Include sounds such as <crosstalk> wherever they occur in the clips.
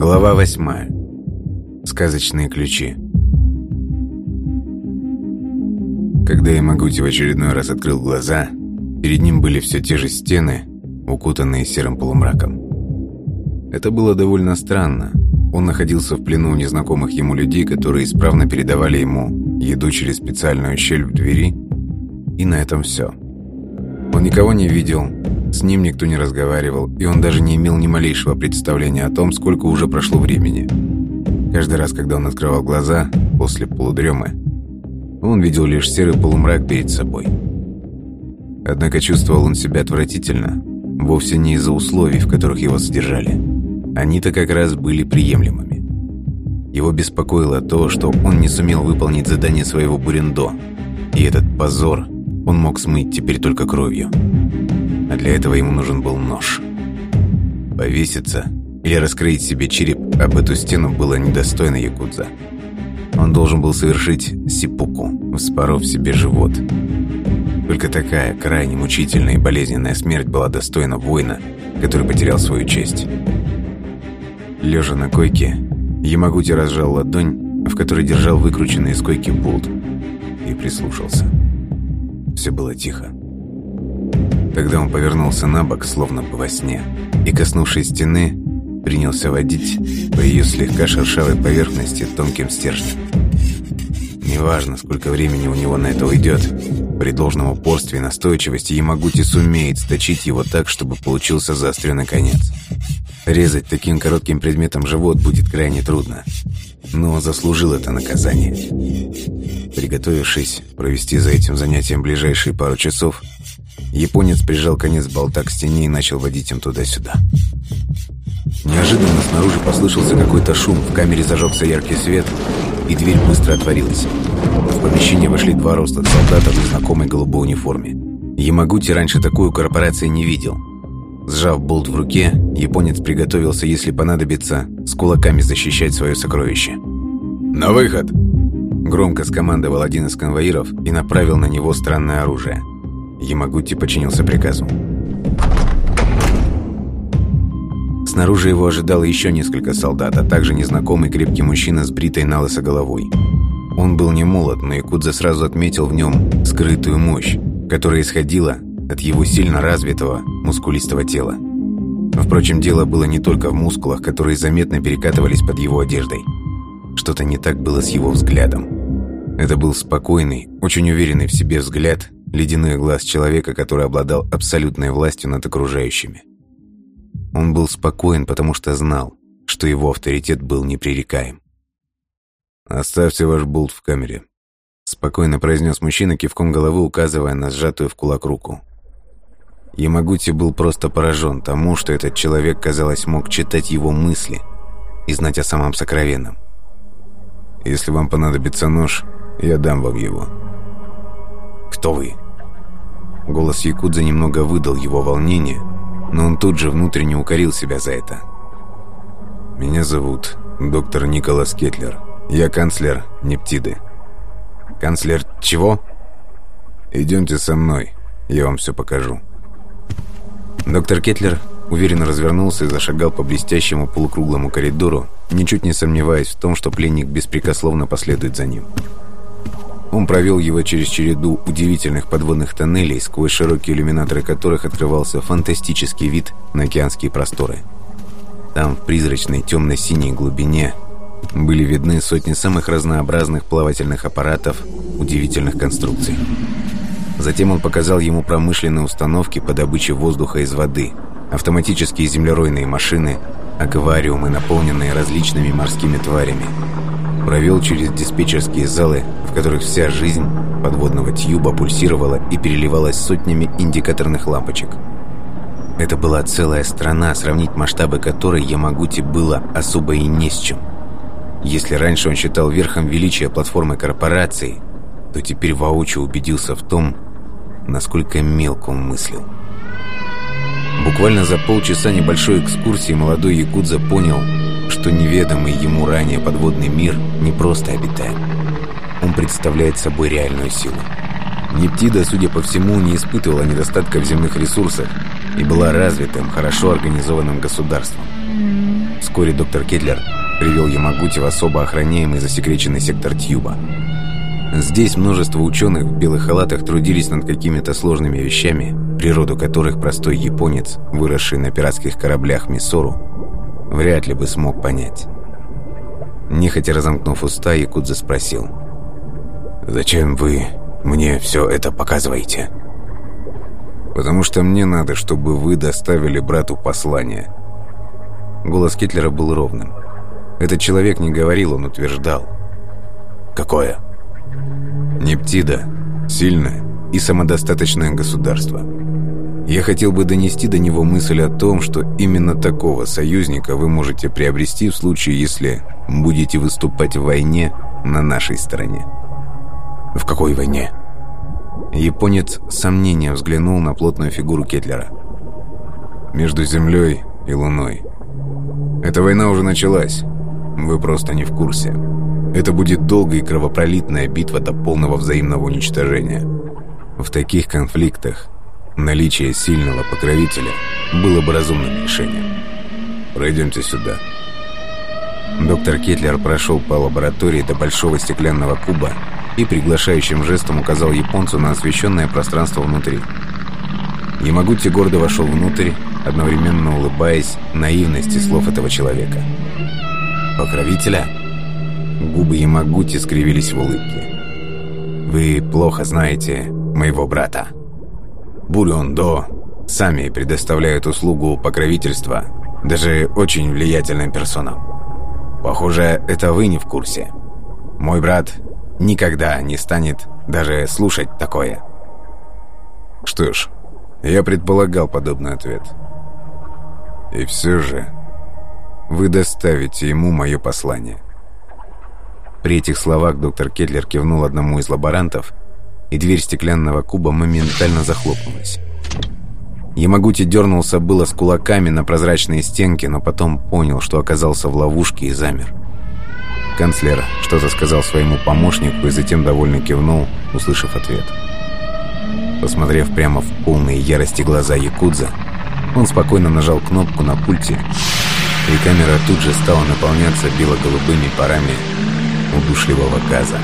Глава восьмая. Сказочные ключи. Когда Ямагути в очередной раз открыл глаза, перед ним были все те же стены, укутанные серым полумраком. Это было довольно странно. Он находился в плену у незнакомых ему людей, которые исправно передавали ему еду через специальную щель в двери, и на этом все. Он никого не видел, с ним никто не разговаривал, и он даже не имел ни малейшего представления о том, сколько уже прошло времени. Каждый раз, когда он открывал глаза после полудремы, он видел лишь серый полумрак перед собой. Однако чувствовал он себя отвратительно, вовсе не из-за условий, в которых его содержали. Они-то как раз были приемлемыми. Его беспокоило то, что он не сумел выполнить задание своего бурендо, и этот позор он мог смыть теперь только кровью а для этого ему нужен был нож. Повеситься или раскроить себе череп об эту стену было недостойно якудза. Он должен был совершить сипуку, вспоров себе живот. Только такая крайне мучительная и болезненная смерть была достойна воина, который потерял свою честь. Лежа на койке, Ямагути разжал ладонь, в которой держал выкрученный из койки болт, и прислушался. Все было тихо. Тогда он повернулся на бок, словно во сне, и, коснувшись стены, принялся водить по ее слегка шершавой поверхности тонким стержнем. Неважно, сколько времени у него на это уйдет, при должном упорстве и настойчивости Ямагути сумеет сточить его так, чтобы получился заостренный конец. Резать таким коротким предметом живот будет крайне трудно, но он заслужил это наказание. Приготовившись провести за этим занятием ближайшие пару часов, Японец прижал конец болта к стене и начал водить им туда-сюда. Неожиданно снаружи послышался какой-то шум, в камере зажегся яркий свет, и дверь быстро отворилась. В помещение вошли два роста солдата в знакомой голубой униформе. Ямагути раньше такую корпорацию не видел. Сжав болт в руке, японец приготовился, если понадобится, с кулаками защищать свое сокровище. «На выход!» Громко скомандовал один из конвоиров и направил на него странное оружие – Ямагути подчинился приказу. Снаружи его ожидало еще несколько солдат, а также незнакомый крепкий мужчина с бритой налысо головой. Он был не молод, но Якудза сразу отметил в нем скрытую мощь, которая исходила от его сильно развитого, мускулистого тела. Впрочем, дело было не только в мускулах, которые заметно перекатывались под его одеждой. Что-то не так было с его взглядом. Это был спокойный, очень уверенный в себе взгляд, ледяной глаз человека, который обладал абсолютной властью над окружающими. Он был спокоен, потому что знал, что его авторитет был непререкаем. «Оставьте ваш болт в камере», — спокойно произнес мужчина, кивком головы указывая на сжатую в кулак руку. Ямагути был просто поражен тому, что этот человек, казалось, мог читать его мысли и знать о самом сокровенном. «Если вам понадобится нож, я дам вам его». «Кто вы?» Голос Якудза немного выдал его волнение, но он тут же внутренне укорил себя за это. «Меня зовут доктор Николас Кетлер. Я канцлер Нептиды». «Канцлер чего?» «Идемте со мной, я вам все покажу». Доктор Кетлер уверенно развернулся и зашагал по блестящему полукруглому коридору, ничуть не сомневаясь в том, что пленник беспрекословно последует за ним. Он провел его через череду удивительных подводных тоннелей, сквозь широкие иллюминаторы которых открывался фантастический вид на океанские просторы. Там, в призрачной темно-синей глубине, были видны сотни самых разнообразных плавательных аппаратов, удивительных конструкций. Затем он показал ему промышленные установки по добыче воздуха из воды, автоматические землеройные машины, аквариумы, наполненные различными морскими тварями, провел через диспетчерские залы, в которых вся жизнь подводного тьюба пульсировала и переливалась сотнями индикаторных лампочек. Это была целая страна, сравнить масштабы которой Ямагути было особо и не с чем. Если раньше он считал верхом величия платформы корпорации, то теперь воочию убедился в том, насколько мелко он мыслил. Буквально за полчаса небольшой экскурсии молодой якудза понял, что неведомый ему ранее подводный мир не просто обитает. Он представляет собой реальную силу. Нептида, судя по всему, не испытывала недостатка в земных ресурсах и была развитым, хорошо организованным государством. Вскоре доктор Кетлер привел Ямагути в особо охраняемый засекреченный сектор Тьюба. Здесь множество ученых в белых халатах трудились над какими-то сложными вещами, природу которых простой японец, выросший на пиратских кораблях Миссору, вряд ли бы смог понять. Нехотя разомкнув уста, Якудза спросил. «Зачем вы мне все это показываете?» «Потому что мне надо, чтобы вы доставили брату послание». Голос Китлера был ровным. Этот человек не говорил, он утверждал. «Какое?» Нептида – сильное и самодостаточное государство. Я хотел бы донести до него мысль о том, что именно такого союзника вы можете приобрести в случае, если будете выступать в войне на нашей стороне. В какой войне? Японец с сомнением взглянул на плотную фигуру Кетлера. Между Землей и Луной. Эта война уже началась. Вы просто не в курсе. Это будет долгая и кровопролитная битва до полного взаимного уничтожения. В таких конфликтах наличие сильного покровителя было бы разумным решением. Пройдемте сюда. Доктор Кетлер прошел по лаборатории до большого стеклянного куба и приглашающим жестом указал японцу на освещенное пространство внутри. Ямагути гордо вошел внутрь, одновременно улыбаясь наивности слов этого человека. «Покровителя?» Губы Ямагути скривились в улыбке. «Вы плохо знаете моего брата. Бурюндо сами предоставляют услугу покровительства даже очень влиятельным персонам. Похоже, это вы не в курсе. Мой брат никогда не станет даже слушать такое». Что ж, я предполагал подобный ответ. И все же вы доставите ему мое послание. При этих словах доктор Кетлер кивнул одному из лаборантов, и дверь стеклянного куба моментально захлопнулась. Ямагути дернулся было с кулаками на прозрачные стенки, но потом понял, что оказался в ловушке и замер. Канцлер что-то сказал своему помощнику и затем довольно кивнул, услышав ответ. Посмотрев прямо в полные ярости глаза Якудза, он спокойно нажал кнопку на пульте, и камера тут же стала наполняться бело-голубыми парами удушливого газа.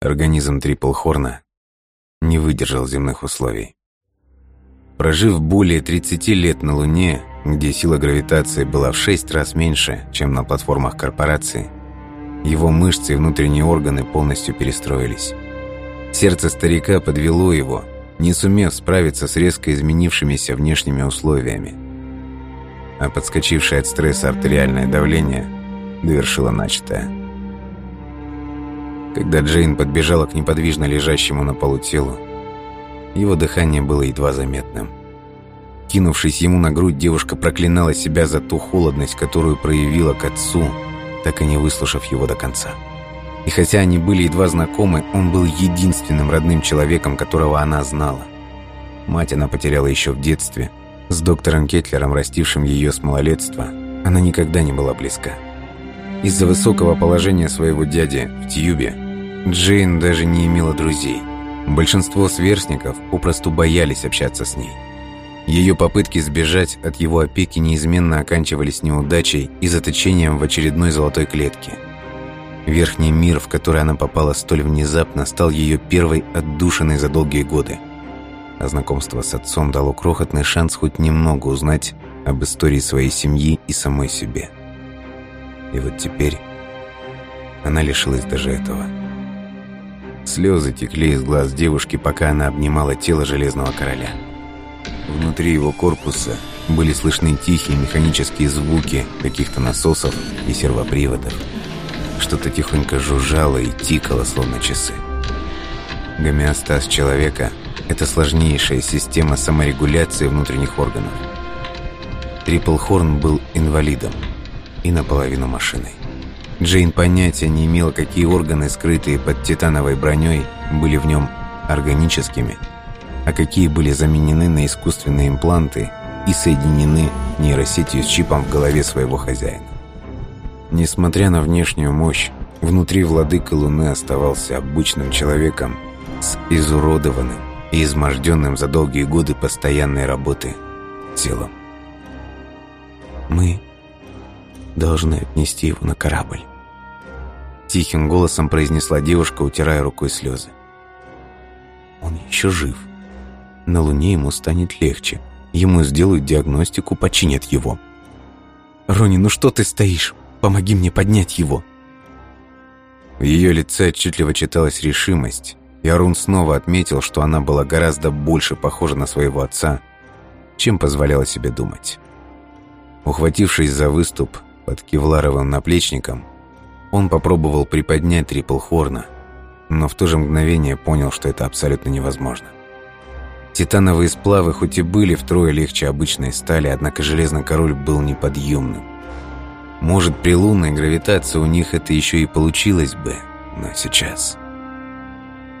Организм Триплхорна не выдержал земных условий. Прожив более 30 лет на Луне, где сила гравитации была в 6 раз меньше, чем на платформах корпорации, его мышцы и внутренние органы полностью перестроились. Сердце старика подвело его, не сумев справиться с резко изменившимися внешними условиями. А подскочившее от стресса артериальное давление довершило начатое. Когда Джейн подбежала к неподвижно лежащему на полу телу, его дыхание было едва заметным. Кинувшись ему на грудь, девушка проклинала себя за ту холодность, которую проявила к отцу – так и не выслушав его до конца. И хотя они были едва знакомы, он был единственным родным человеком, которого она знала. Мать она потеряла еще в детстве. С доктором Кетлером, растившим ее с малолетства, она никогда не была близка. Из-за высокого положения своего дяди в Тьюбе Джейн даже не имела друзей. Большинство сверстников попросту боялись общаться с ней. Ее попытки сбежать от его опеки неизменно оканчивались неудачей и заточением в очередной золотой клетке. Верхний мир, в который она попала столь внезапно, стал ее первой отдушиной за долгие годы. А знакомство с отцом дало крохотный шанс хоть немного узнать об истории своей семьи и самой себе. И вот теперь она лишилась даже этого. Слезы текли из глаз девушки, пока она обнимала тело Железного Короля. Внутри его корпуса были слышны тихие механические звуки каких-то насосов и сервоприводов. Что-то тихонько жужжало и тикало, словно часы. Гомеостаз человека – это сложнейшая система саморегуляции внутренних органов. Триплхорн был инвалидом и наполовину машиной. Джейн понятия не имела, какие органы, скрытые под титановой броней, были в нем органическими – а какие были заменены на искусственные импланты и соединены нейросетью с чипом в голове своего хозяина. Несмотря на внешнюю мощь, внутри владыка Луны оставался обычным человеком с изуродованным и изможденным за долгие годы постоянной работы телом. «Мы должны отнести его на корабль», — тихим голосом произнесла девушка, утирая рукой слезы. «Он еще жив. На Луне ему станет легче. Ему сделают диагностику, починят его». «Рони, ну что ты стоишь? Помоги мне поднять его!» В ее лице отчетливо читалась решимость, и Арун снова отметил, что она была гораздо больше похожа на своего отца, чем позволяла себе думать. Ухватившись за выступ под кевларовым наплечником, он попробовал приподнять Трипл Хорна, но в то же мгновение понял, что это абсолютно невозможно. Титановые сплавы хоть и были втрое легче обычной стали, однако Железный Король был неподъемным. Может, при лунной гравитации у них это еще и получилось бы, но сейчас...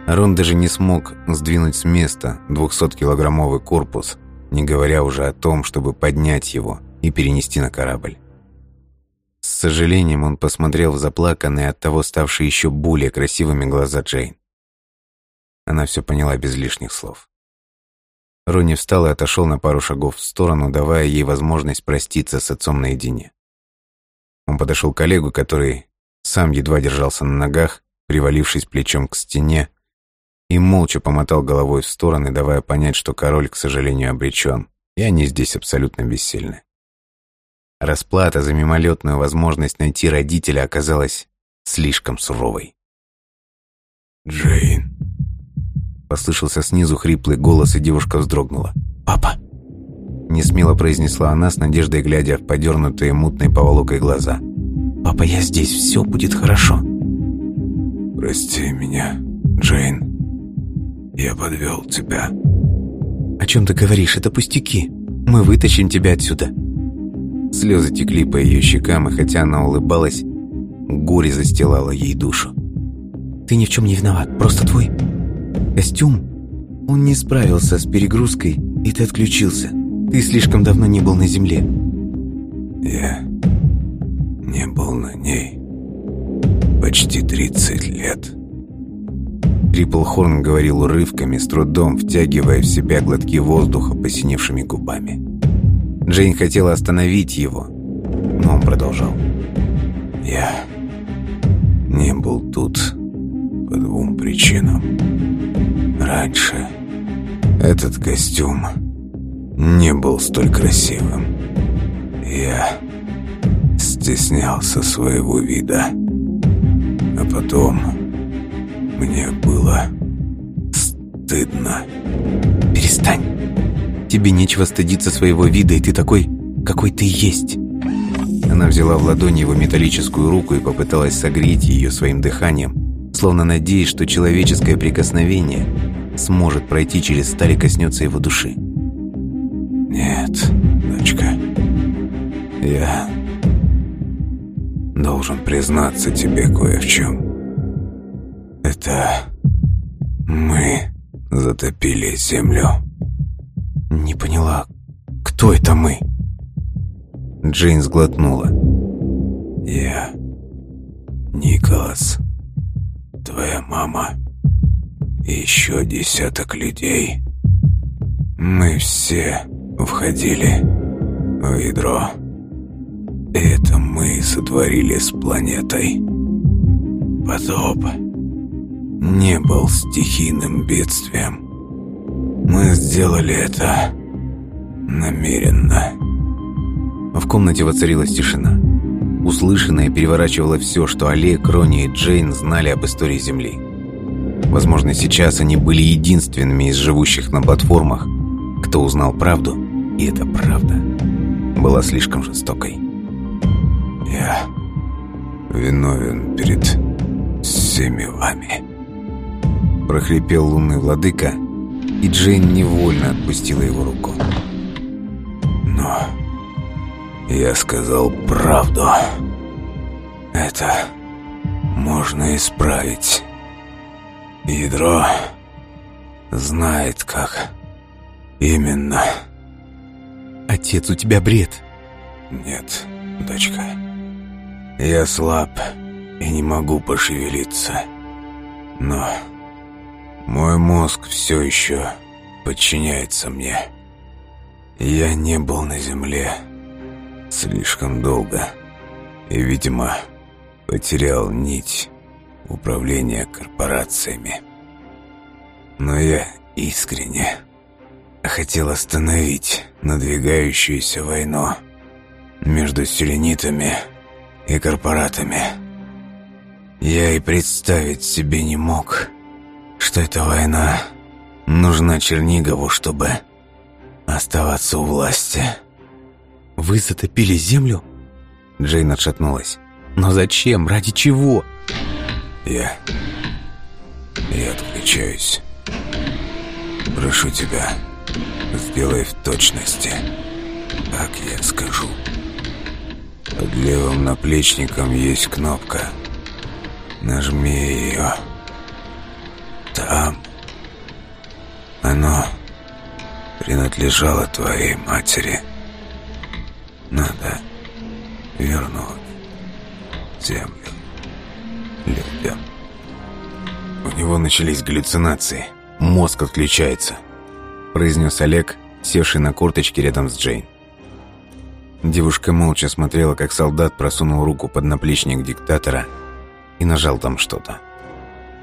Арон даже не смог сдвинуть с места 200-килограммовый корпус, не говоря уже о том, чтобы поднять его и перенести на корабль. С сожалением он посмотрел в заплаканные от того ставшие еще более красивыми глаза Джейн. Она все поняла без лишних слов. Ронни встал и отошел на пару шагов в сторону, давая ей возможность проститься с отцом наедине. Он подошел к Олегу, который сам едва держался на ногах, привалившись плечом к стене, и молча помотал головой в стороны, давая понять, что король, к сожалению, обречен, и они здесь абсолютно бессильны. Расплата за мимолетную возможность найти родителя оказалась слишком суровой. «Джейн!» Послышался снизу хриплый голос, и девушка вздрогнула. «Папа!» Несмело произнесла она с надеждой, глядя в подернутые мутной поволокой глаза. «Папа, я здесь, все будет хорошо». «Прости меня, Джейн. Я подвел тебя». «О чем ты говоришь? Это пустяки. Мы вытащим тебя отсюда». Слезы текли по ее щекам, и хотя она улыбалась, горе застилало ей душу. «Ты ни в чем не виноват, просто твой костюм. Он не справился с перегрузкой, и ты отключился. Ты слишком давно не был на земле». «Я не был на ней почти 30 лет». Хорн говорил урывками, с трудом втягивая в себя глотки воздуха посиневшими губами. Джейн хотела остановить его, но он продолжал. «Я не был тут по двум причинам. Раньше этот костюм не был столь красивым. Я стеснялся своего вида. А потом мне было стыдно. «Перестань! Тебе нечего стыдиться своего вида, и ты такой, какой ты есть!» Она взяла в ладони его металлическую руку и попыталась согреть ее своим дыханием, словно надеясь, что человеческое прикосновение сможет пройти через сталь и коснется его души. Нет, дочка. Я должен признаться тебе кое в чем. Это мы затопили землю. Не поняла, кто это мы? Джейн сглотнула. Я, Николас, твоя мама еще десяток людей. Мы все входили в ядро. Это мы сотворили с планетой. Потоп не был стихийным бедствием. Мы сделали это намеренно. В комнате воцарилась тишина. Услышанное переворачивало все, что Олег, Рони и Джейн знали об истории Земли. Возможно, сейчас они были единственными из живущих на платформах, кто узнал правду и эта правда была слишком жестокой. «Я виновен перед всеми вами», — прохрипел лунный владыка, и Джейн невольно отпустила его руку. «Но я сказал правду. Это можно исправить. Ядро знает, как именно...» «О Отец, у тебя бред. Нет, дочка. Я слаб и не могу пошевелиться. Но мой мозг все еще подчиняется мне. Я не был на земле слишком долго и, видимо, потерял нить управления корпорациями. Но я искренне хотел остановить надвигающуюся войну между селенитами и корпоратами. Я и представить себе не мог, что эта война нужна Чернигову, чтобы оставаться у власти. «Вы затопили землю?» Джейн отшатнулась. «Но зачем? Ради чего?» «Я... я отключаюсь. Прошу тебя, сделай в точности, как я скажу. Под левым наплечником есть кнопка. Нажми ее. Там. Оно принадлежало твоей матери. Надо вернуть землю людям. У него начались галлюцинации. Мозг отключается, произнес Олег, севший на корточки рядом с Джейн. Девушка молча смотрела, как солдат просунул руку под наплечник диктатора и нажал там что-то.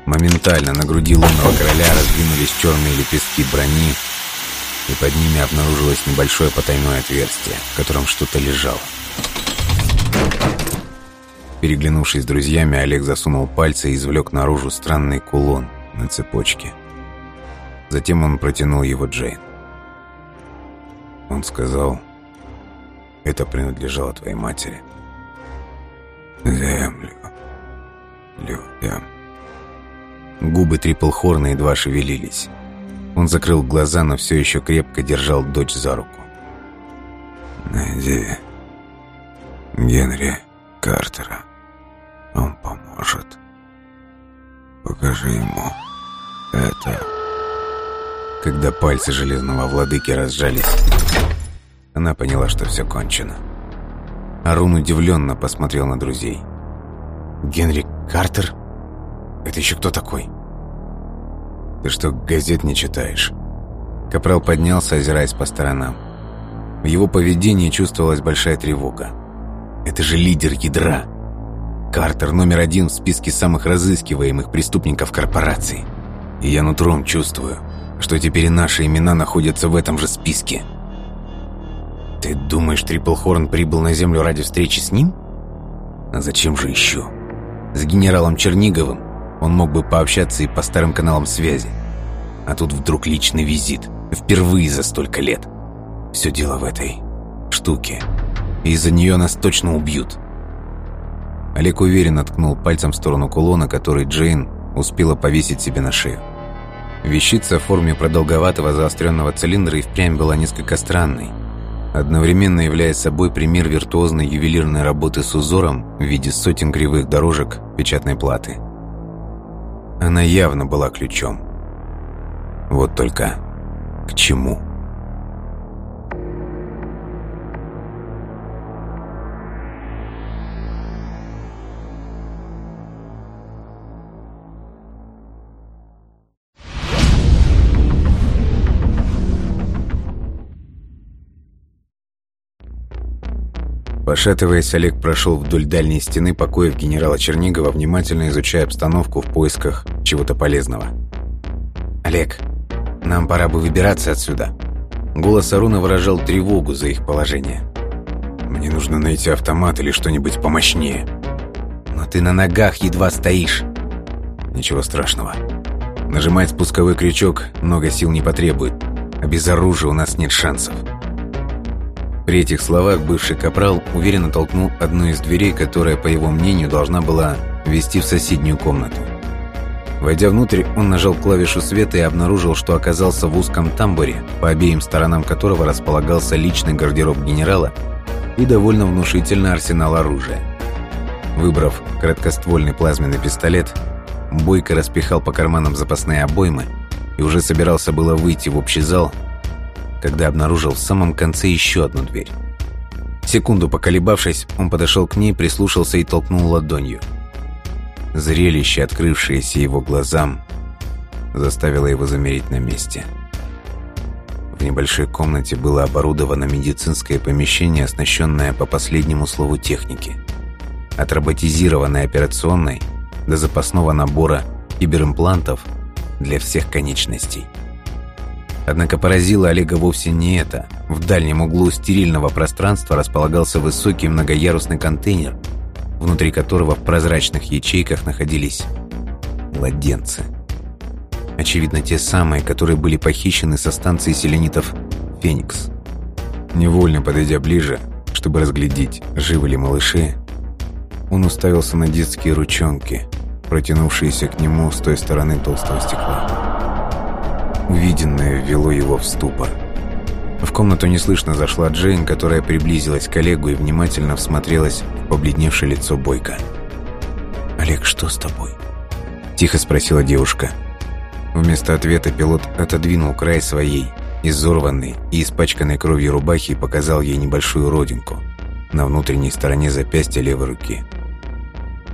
Моментально на груди лунного короля раздвинулись черные лепестки брони, и под ними обнаружилось небольшое потайное отверстие, в котором что-то лежало. Переглянувшись с друзьями, Олег засунул пальцы и извлек наружу странный кулон на цепочке. Затем он протянул его Джейн. Он сказал, это принадлежало твоей матери. Землю. Людям. Губы Трипл Хорна едва шевелились. Он закрыл глаза, но все еще крепко держал дочь за руку. Найди Генри Картера. Он поможет. Покажи ему это. Когда пальцы Железного Владыки разжались, она поняла, что все кончено. Арун удивленно посмотрел на друзей. «Генри Картер? Это еще кто такой?» «Ты что, газет не читаешь?» Капрал поднялся, озираясь по сторонам. В его поведении чувствовалась большая тревога. «Это же лидер ядра!» Картер номер один в списке самых разыскиваемых преступников корпорации. И я нутром чувствую, что теперь и наши имена находятся в этом же списке. Ты думаешь, Триплхорн прибыл на Землю ради встречи с ним? А зачем же еще? С генералом Черниговым он мог бы пообщаться и по старым каналам связи. А тут вдруг личный визит. Впервые за столько лет. Все дело в этой штуке. И из-за нее нас точно убьют. Олег уверенно ткнул пальцем в сторону кулона, который Джейн успела повесить себе на шею. Вещица в форме продолговатого заостренного цилиндра и впрямь была несколько странной, одновременно являясь собой пример виртуозной ювелирной работы с узором в виде сотен кривых дорожек печатной платы. Она явно была ключом. Вот только к чему? Пошатываясь, Олег прошел вдоль дальней стены покоев генерала Чернигова, внимательно изучая обстановку в поисках чего-то полезного. «Олег, нам пора бы выбираться отсюда». Голос Аруна выражал тревогу за их положение. «Мне нужно найти автомат или что-нибудь помощнее». «Но ты на ногах едва стоишь». «Ничего страшного. Нажимать спусковой крючок много сил не потребует, а без оружия у нас нет шансов». При этих словах бывший капрал уверенно толкнул одну из дверей, которая, по его мнению, должна была вести в соседнюю комнату. Войдя внутрь, он нажал клавишу света и обнаружил, что оказался в узком тамбуре, по обеим сторонам которого располагался личный гардероб генерала и довольно внушительный арсенал оружия. Выбрав краткоствольный плазменный пистолет, Бойко распихал по карманам запасные обоймы и уже собирался было выйти в общий зал, когда обнаружил в самом конце еще одну дверь. Секунду поколебавшись, он подошел к ней, прислушался и толкнул ладонью. Зрелище, открывшееся его глазам, заставило его замереть на месте. В небольшой комнате было оборудовано медицинское помещение, оснащенное по последнему слову техники. От роботизированной операционной до запасного набора киберимплантов для всех конечностей. Однако поразило Олега вовсе не это. В дальнем углу стерильного пространства располагался высокий многоярусный контейнер, внутри которого в прозрачных ячейках находились младенцы. Очевидно, те самые, которые были похищены со станции селенитов «Феникс». Невольно подойдя ближе, чтобы разглядеть, живы ли малыши, он уставился на детские ручонки, протянувшиеся к нему с той стороны толстого стекла. Увиденное ввело его в ступор. В комнату неслышно зашла Джейн, которая приблизилась к Олегу и внимательно всмотрелась в побледневшее лицо Бойко. «Олег, что с тобой?» – тихо спросила девушка. Вместо ответа пилот отодвинул край своей, изорванной и испачканной кровью рубахи и показал ей небольшую родинку на внутренней стороне запястья левой руки.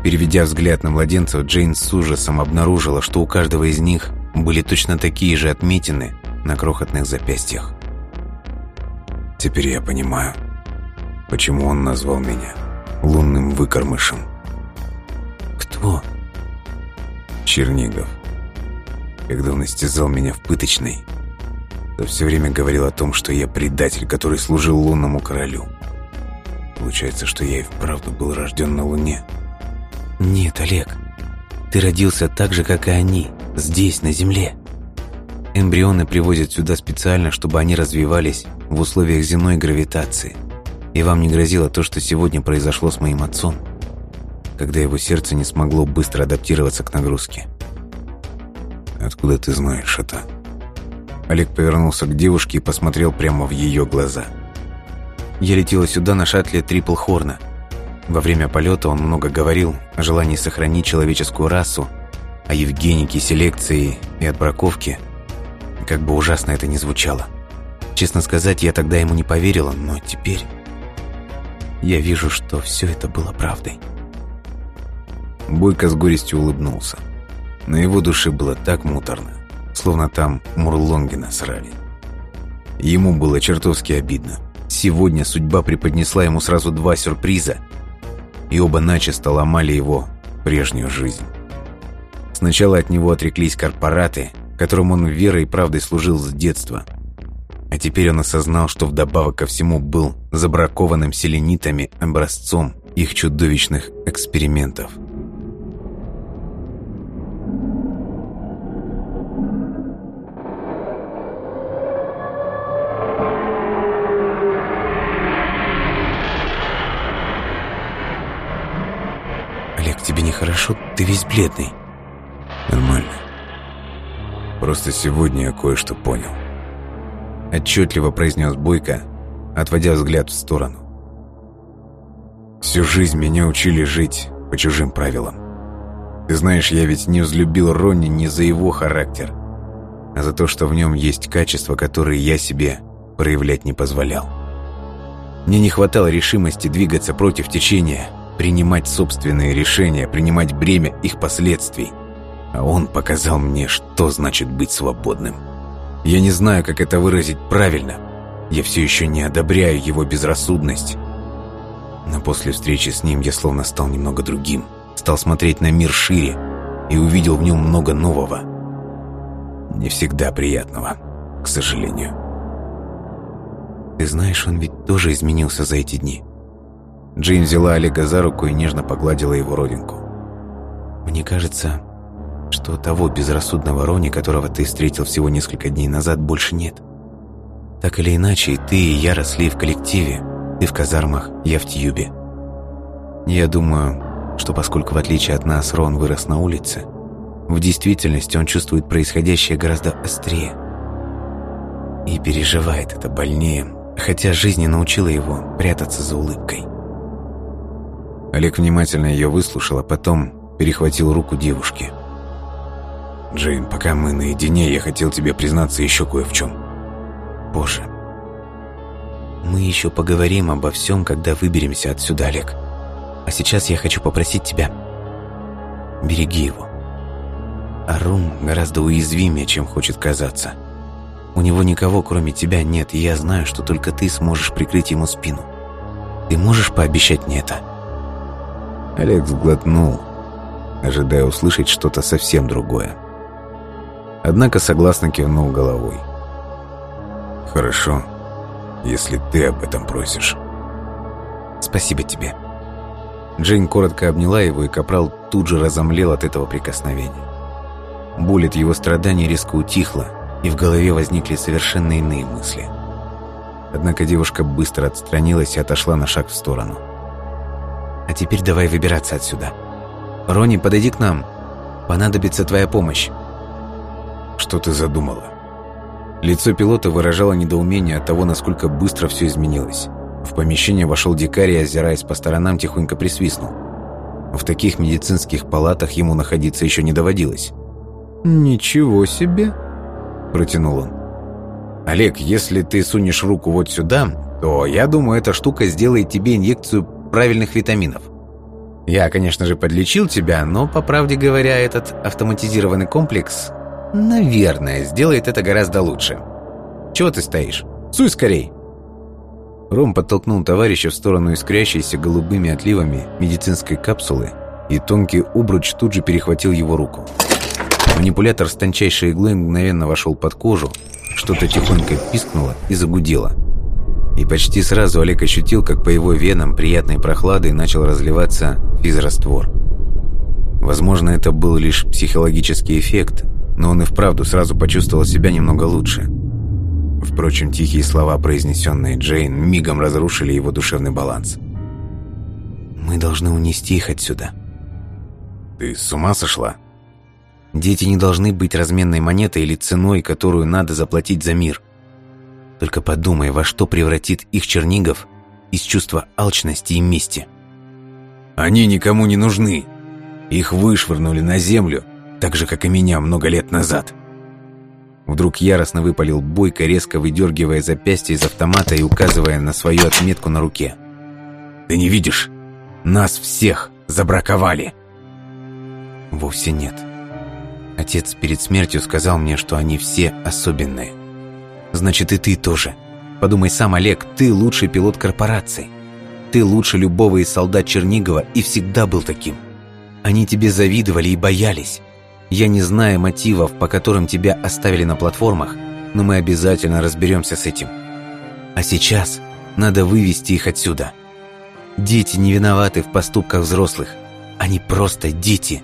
Переведя взгляд на младенцев, Джейн с ужасом обнаружила, что у каждого из них были точно такие же отметины на крохотных запястьях. Теперь я понимаю, почему он назвал меня лунным выкормышем. Кто? Чернигов когда он истязал меня в пыточной, то все время говорил о том, что я предатель, который служил лунному королю. Получается, что я и вправду был рожден на Луне. Нет, Олег, ты родился так же, как и они, здесь, на Земле. Эмбрионы привозят сюда специально, чтобы они развивались в условиях земной гравитации. И вам не грозило то, что сегодня произошло с моим отцом, когда его сердце не смогло быстро адаптироваться к нагрузке. Откуда ты знаешь это?» Олег повернулся к девушке и посмотрел прямо в ее глаза. «Я летела сюда на шаттле Трипл Хорна. Во время полета он много говорил о желании сохранить человеческую расу, о евгенике, селекции и отбраковке. Как бы ужасно это ни звучало. Честно сказать, я тогда ему не поверила, но теперь я вижу, что все это было правдой». Бойко с горестью улыбнулся. На его душе было так муторно, словно там мурлонги насрали. Ему было чертовски обидно. Сегодня судьба преподнесла ему сразу два сюрприза, и оба начисто ломали его прежнюю жизнь. Сначала от него отреклись корпораты, которым он верой и правдой служил с детства. А теперь он осознал, что вдобавок ко всему был забракованным селенитами образцом их чудовищных экспериментов. Тебе нехорошо? Ты весь бледный». «Нормально. Просто сегодня я кое-что понял». Отчетливо произнес Бойко, отводя взгляд в сторону. «Всю жизнь меня учили жить по чужим правилам. Ты знаешь, я ведь не взлюбил Ронни не за его характер, а за то, что в нем есть качества, которые я себе проявлять не позволял. Мне не хватало решимости двигаться против течения, принимать собственные решения, принимать бремя их последствий. А он показал мне, что значит быть свободным. Я не знаю, как это выразить правильно. Я все еще не одобряю его безрассудность. Но после встречи с ним я словно стал немного другим. Стал смотреть на мир шире и увидел в нем много нового. Не всегда приятного, к сожалению. Ты знаешь, он ведь тоже изменился за эти дни. Джейн взяла Олега за руку и нежно погладила его родинку. «Мне кажется, что того безрассудного Рони, которого ты встретил всего несколько дней назад, больше нет. Так или иначе, ты, и я росли в коллективе. Ты в казармах, я в Тьюбе. Я думаю, что поскольку в отличие от нас Рон вырос на улице, в действительности он чувствует происходящее гораздо острее. И переживает это больнее, хотя жизнь научила его прятаться за улыбкой. Олег внимательно ее выслушал, а потом перехватил руку девушки. «Джейн, пока мы наедине, я хотел тебе признаться еще кое в чем». «Боже, Мы еще поговорим обо всем, когда выберемся отсюда, Олег. А сейчас я хочу попросить тебя, береги его. Арум гораздо уязвимее, чем хочет казаться. У него никого, кроме тебя, нет, и я знаю, что только ты сможешь прикрыть ему спину. Ты можешь пообещать мне это?» Олег сглотнул, ожидая услышать что-то совсем другое. Однако согласно кивнул головой. «Хорошо, если ты об этом просишь». «Спасибо тебе». Джейн коротко обняла его, и Капрал тут же разомлел от этого прикосновения. Боль от его страданий резко утихла, и в голове возникли совершенно иные мысли. Однако девушка быстро отстранилась и отошла на шаг в сторону. «А теперь давай выбираться отсюда. Рони, подойди к нам. Понадобится твоя помощь». «Что ты задумала?» Лицо пилота выражало недоумение от того, насколько быстро все изменилось. В помещение вошел дикарь и, озираясь по сторонам, тихонько присвистнул. В таких медицинских палатах ему находиться еще не доводилось. «Ничего себе!» – протянул он. «Олег, если ты сунешь руку вот сюда, то, я думаю, эта штука сделает тебе инъекцию правильных витаминов. Я, конечно же, подлечил тебя, но, по правде говоря, этот автоматизированный комплекс, наверное, сделает это гораздо лучше. Чего ты стоишь? Суй скорей!» Ром подтолкнул товарища в сторону искрящейся голубыми отливами медицинской капсулы, и тонкий обруч тут же перехватил его руку. Манипулятор с тончайшей иглой мгновенно вошел под кожу, что-то тихонько пискнуло и загудело. И почти сразу Олег ощутил, как по его венам приятной прохладой начал разливаться физраствор. Возможно, это был лишь психологический эффект, но он и вправду сразу почувствовал себя немного лучше. Впрочем, тихие слова, произнесенные Джейн, мигом разрушили его душевный баланс. «Мы должны унести их отсюда». «Ты с ума сошла?» Дети не должны быть разменной монетой или ценой, которую надо заплатить за мир. Только подумай, во что превратит их Чернигов из чувства алчности и мести. Они никому не нужны. Их вышвырнули на землю, так же, как и меня много лет назад. Вдруг яростно выпалил Бойко, резко выдергивая запястье из автомата и указывая на свою отметку на руке. «Ты не видишь? Нас всех забраковали!» «Вовсе нет», Отец перед смертью сказал мне, что они все особенные. Значит, и ты тоже. Подумай сам, Олег, ты лучший пилот корпорации. Ты лучше любого из солдат Чернигова и всегда был таким. Они тебе завидовали и боялись. Я не знаю мотивов, по которым тебя оставили на платформах, но мы обязательно разберемся с этим. А сейчас надо вывести их отсюда. Дети не виноваты в поступках взрослых. Они просто дети.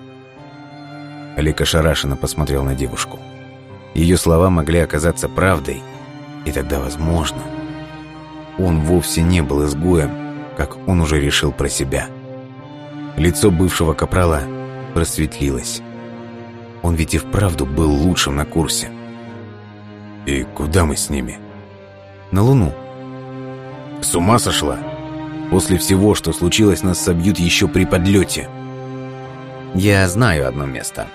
Олег ошарашенно посмотрел на девушку. Ее слова могли оказаться правдой, и тогда, возможно, он вовсе не был изгоем, как он уже решил про себя. Лицо бывшего капрала просветлилось. Он ведь и вправду был лучшим на курсе. «И куда мы с ними?» «На Луну». «С ума сошла? После всего, что случилось, нас собьют еще при подлете». «Я знаю одно место»,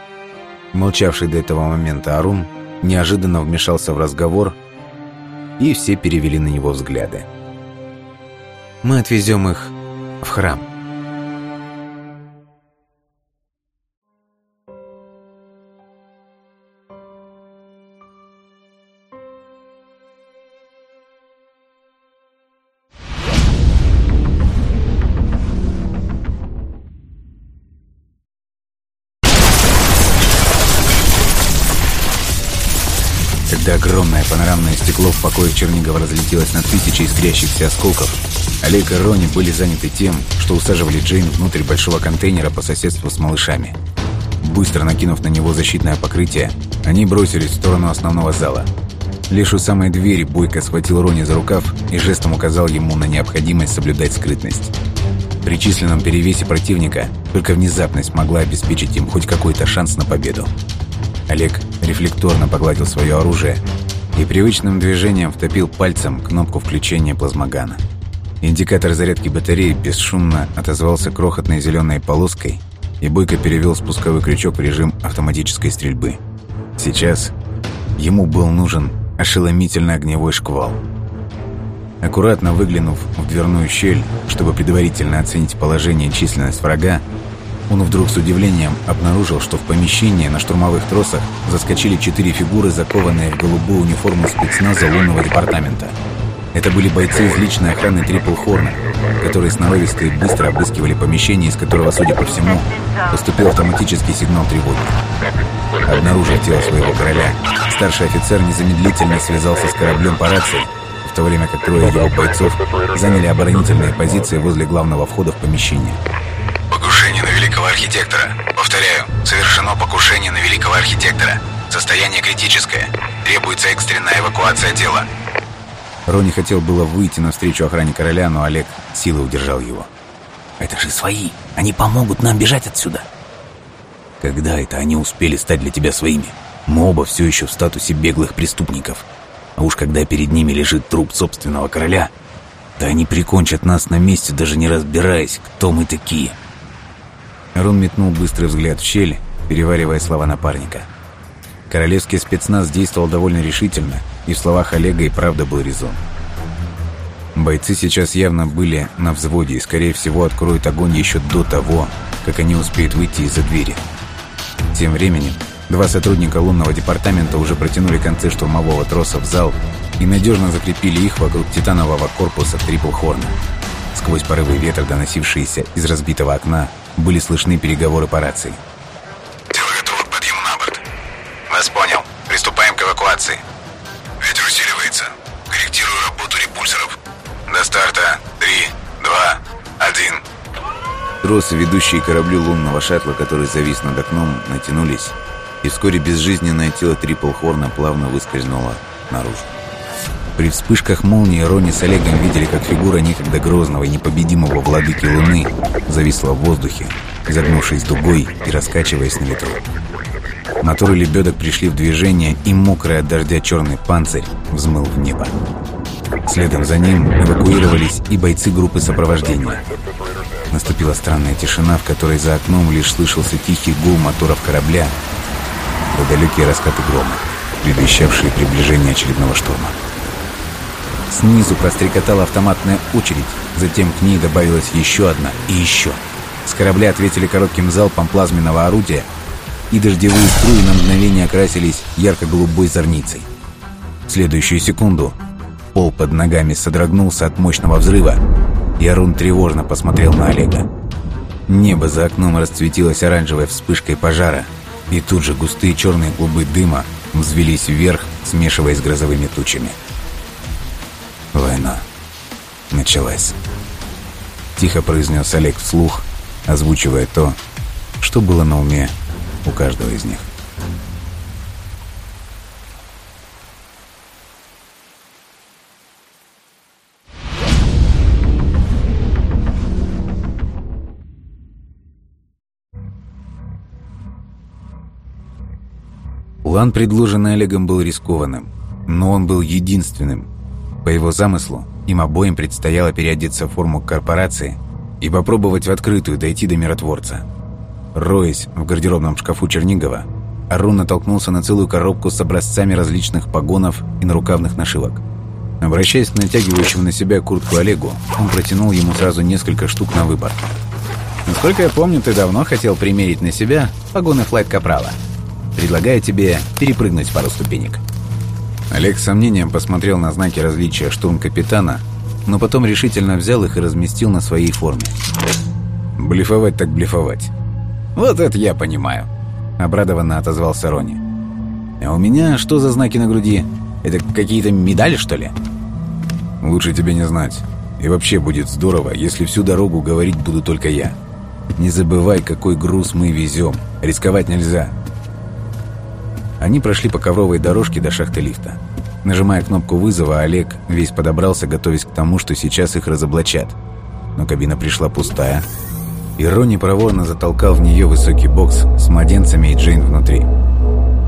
Молчавший до этого момента Арун неожиданно вмешался в разговор, и все перевели на него взгляды. «Мы отвезем их в храм». Панорамное стекло в покое Чернигова разлетелось на тысячи искрящихся осколков, Олег и Рони были заняты тем, что усаживали Джейн внутрь большого контейнера по соседству с малышами. Быстро накинув на него защитное покрытие, они бросились в сторону основного зала. Лишь у самой двери Бойко схватил Рони за рукав и жестом указал ему на необходимость соблюдать скрытность. При численном перевесе противника только внезапность могла обеспечить им хоть какой-то шанс на победу. Олег рефлекторно погладил свое оружие и привычным движением втопил пальцем кнопку включения плазмогана. Индикатор зарядки батареи бесшумно отозвался крохотной зеленой полоской, и Бойко перевел спусковой крючок в режим автоматической стрельбы. Сейчас ему был нужен ошеломительный огневой шквал. Аккуратно выглянув в дверную щель, чтобы предварительно оценить положение и численность врага, он вдруг с удивлением обнаружил, что в помещении на штурмовых тросах заскочили четыре фигуры, закованные в голубую униформу спецназа лунного департамента. Это были бойцы из личной охраны Трипл Хорна, которые сноровисто и быстро обыскивали помещение, из которого, судя по всему, поступил автоматический сигнал тревоги. Обнаружив тело своего короля, старший офицер незамедлительно связался с кораблем по рации, в то время как трое его бойцов заняли оборонительные позиции возле главного входа в помещение. Архитектора. Повторяю, совершено покушение на великого архитектора. Состояние критическое. Требуется экстренная эвакуация тела. Рони хотел было выйти навстречу охране короля, но Олег силой удержал его. «Это же свои! Они помогут нам бежать отсюда!» «Когда это они успели стать для тебя своими? Мы оба все еще в статусе беглых преступников. А уж когда перед ними лежит труп собственного короля, да они прикончат нас на месте, даже не разбираясь, кто мы такие!» Рон метнул быстрый взгляд в щель, переваривая слова напарника. Королевский спецназ действовал довольно решительно, и в словах Олега и правда был резон. Бойцы сейчас явно были на взводе и, скорее всего, откроют огонь еще до того, как они успеют выйти из-за двери. Тем временем, два сотрудника лунного департамента уже протянули концы штурмового троса в зал и надежно закрепили их вокруг титанового корпуса Трипл Хорна. Сквозь порывы ветра, доносившиеся из разбитого окна, были слышны переговоры по рации. К подъему на борт. Вас понял. Приступаем к эвакуации. Ветер усиливается. Корректирую работу репульсоров. До старта. Три, два, один. Тросы, ведущие кораблю лунного шаттла, который завис над окном, натянулись, и вскоре безжизненное тело Трипл Хорна плавно выскользнуло наружу. При вспышках молнии Рони с Олегом видели, как фигура некогда грозного и непобедимого владыки Луны зависла в воздухе, изогнувшись дугой и раскачиваясь на ветру. Моторы лебедок пришли в движение, и мокрый от дождя черный панцирь взмыл в небо. Следом за ним эвакуировались и бойцы группы сопровождения. Наступила странная тишина, в которой за окном лишь слышался тихий гул моторов корабля да далекие раскаты грома, предвещавшие приближение очередного шторма. Снизу прострекотала автоматная очередь, затем к ней добавилась еще одна и еще. С корабля ответили коротким залпом плазменного орудия, и дождевые струи на мгновение окрасились ярко-голубой зорницей. В следующую секунду пол под ногами содрогнулся от мощного взрыва, и Арун тревожно посмотрел на Олега. Небо за окном расцветилось оранжевой вспышкой пожара, и тут же густые черные клубы дыма взвелись вверх, смешиваясь с грозовыми тучами. Война началась. Тихо произнес Олег вслух, озвучивая то, что было на уме у каждого из них. План, предложенный Олегом, был рискованным, но он был единственным. По его замыслу, им обоим предстояло переодеться в форму корпорации и попробовать в открытую дойти до миротворца. Роясь в гардеробном шкафу Чернигова, Арун натолкнулся на целую коробку с образцами различных погонов и нарукавных нашивок. Обращаясь к натягивающему на себя куртку Олегу, он протянул ему сразу несколько штук на выбор. «Насколько я помню, ты давно хотел примерить на себя погоны флайт-капрала. Предлагаю тебе перепрыгнуть пару ступенек». Олег с сомнением посмотрел на знаки различия штурм-капитана, но потом решительно взял их и разместил на своей форме. «Блефовать так блефовать. Вот это я понимаю», — обрадованно отозвался Рони. «А у меня что за знаки на груди? Это какие-то медали, что ли?» «Лучше тебе не знать. И вообще будет здорово, если всю дорогу говорить буду только я. Не забывай, какой груз мы везем. Рисковать нельзя». Они прошли по ковровой дорожке до шахты лифта. Нажимая кнопку вызова, Олег весь подобрался, готовясь к тому, что сейчас их разоблачат. Но кабина пришла пустая, и Ронни проворно затолкал в нее высокий бокс с младенцами и Джейн внутри.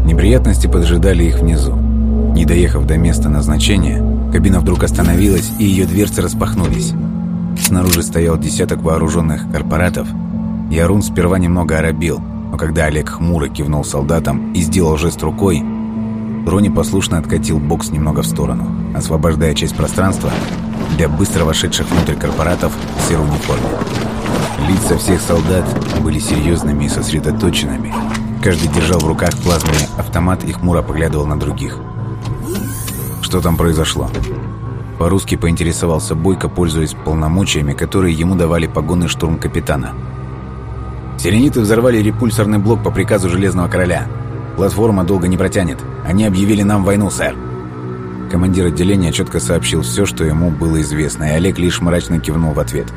Неприятности поджидали их внизу. Не доехав до места назначения, кабина вдруг остановилась, и ее дверцы распахнулись. Снаружи стоял десяток вооруженных корпоратов, и Арун сперва немного оробил – но когда Олег хмуро кивнул солдатам и сделал жест рукой, Рони послушно откатил бокс немного в сторону, освобождая часть пространства, для быстро вошедших внутрь корпоратов в серой униформе. Лица всех солдат были серьезными и сосредоточенными. Каждый держал в руках плазменный автомат и хмуро поглядывал на других. Что там произошло? По-русски поинтересовался Бойко, пользуясь полномочиями, которые ему давали погоны штурм-капитана. «Селениты взорвали репульсорный блок по приказу Железного Короля. Платформа долго не протянет. Они объявили нам войну, сэр». Командир отделения четко сообщил все, что ему было известно, и Олег лишь мрачно кивнул в ответ.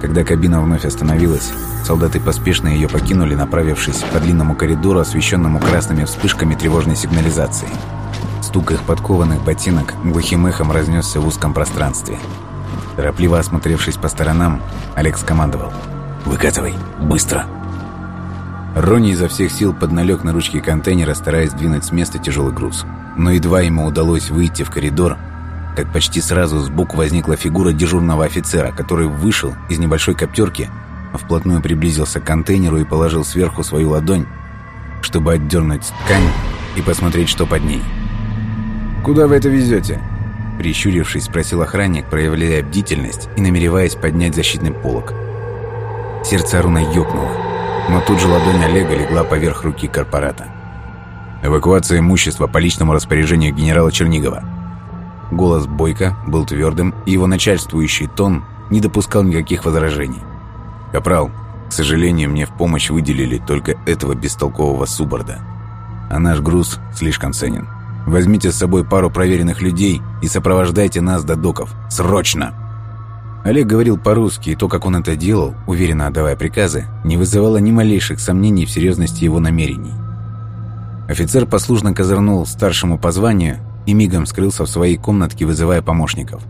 Когда кабина вновь остановилась, солдаты поспешно ее покинули, направившись по длинному коридору, освещенному красными вспышками тревожной сигнализации. Стук их подкованных ботинок глухим эхом разнесся в узком пространстве. Торопливо осмотревшись по сторонам, Олег скомандовал. «Выкатывай! Быстро!» Рони изо всех сил подналег на ручки контейнера, стараясь двинуть с места тяжелый груз. Но едва ему удалось выйти в коридор, как почти сразу сбоку возникла фигура дежурного офицера, который вышел из небольшой коптерки, вплотную приблизился к контейнеру и положил сверху свою ладонь, чтобы отдернуть ткань и посмотреть, что под ней. «Куда вы это везете?» Прищурившись, спросил охранник, проявляя бдительность и намереваясь поднять защитный полог. Сердце Аруна ёкнуло, но тут же ладонь Олега легла поверх руки корпората. Эвакуация имущества по личному распоряжению генерала Чернигова. Голос Бойко был твердым, и его начальствующий тон не допускал никаких возражений. «Капрал, к сожалению, мне в помощь выделили только этого бестолкового суборда. А наш груз слишком ценен. Возьмите с собой пару проверенных людей и сопровождайте нас до доков. Срочно!» Олег говорил по-русски, и то, как он это делал, уверенно отдавая приказы, не вызывало ни малейших сомнений в серьезности его намерений. Офицер послушно козырнул старшему по званию и мигом скрылся в своей комнатке, вызывая помощников.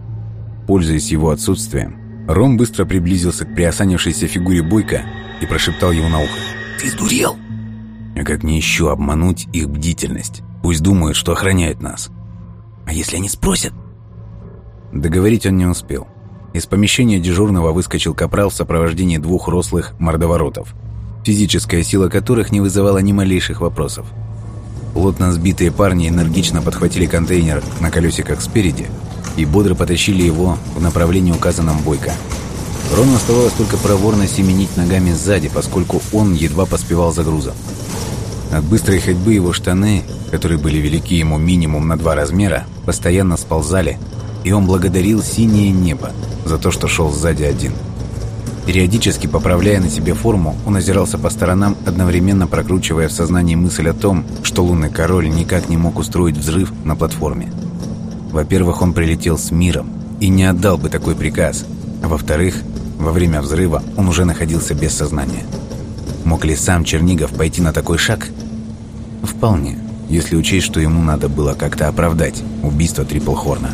Пользуясь его отсутствием, Ром быстро приблизился к приосанившейся фигуре Бойко и прошептал ему на ухо. «Ты сдурел?» А как не еще обмануть их бдительность? Пусть думают, что охраняют нас. А если они спросят? Договорить он не успел. Из помещения дежурного выскочил капрал в сопровождении двух рослых мордоворотов, физическая сила которых не вызывала ни малейших вопросов. Плотно сбитые парни энергично подхватили контейнер на колесиках спереди и бодро потащили его в направлении указанном Бойко. Рону оставалось только проворно семенить ногами сзади, поскольку он едва поспевал за грузом. От быстрой ходьбы его штаны, которые были велики ему минимум на два размера, постоянно сползали, и он благодарил синее небо за то, что шел сзади один. Периодически поправляя на себе форму, он озирался по сторонам, одновременно прокручивая в сознании мысль о том, что лунный король никак не мог устроить взрыв на платформе. Во-первых, он прилетел с миром и не отдал бы такой приказ, а во-вторых, во время взрыва он уже находился без сознания. Мог ли сам Чернигов пойти на такой шаг? Вполне, если учесть, что ему надо было как-то оправдать убийство Триплхорна.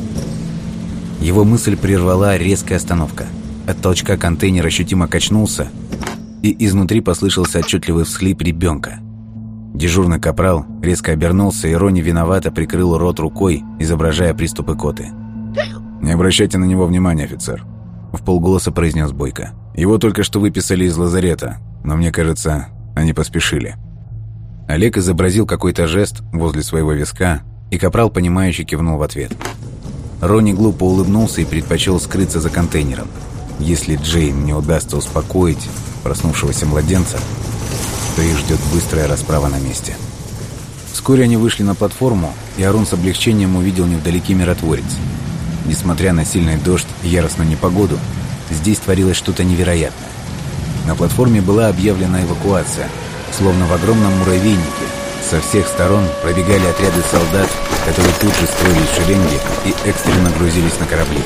Его мысль прервала резкая остановка – от толчка контейнер ощутимо качнулся, и изнутри послышался отчетливый всхлип ребенка. Дежурный капрал резко обернулся, и Рони виновато прикрыл рот рукой, изображая приступы коты. «Не обращайте на него внимания, офицер», — в полголоса произнес Бойко. «Его только что выписали из лазарета, но мне кажется, они поспешили». Олег изобразил какой-то жест возле своего виска, и капрал, понимающе кивнул в ответ. Рони глупо улыбнулся и предпочел скрыться за контейнером. Если Джейн не удастся успокоить проснувшегося младенца, то их ждет быстрая расправа на месте. Вскоре они вышли на платформу, и Арун с облегчением увидел невдалеке миротворец. Несмотря на сильный дождь и яростную непогоду, здесь творилось что-то невероятное. На платформе была объявлена эвакуация, словно в огромном муравейнике. Со всех сторон пробегали отряды солдат, которые тут же строились в и экстренно грузились на корабли.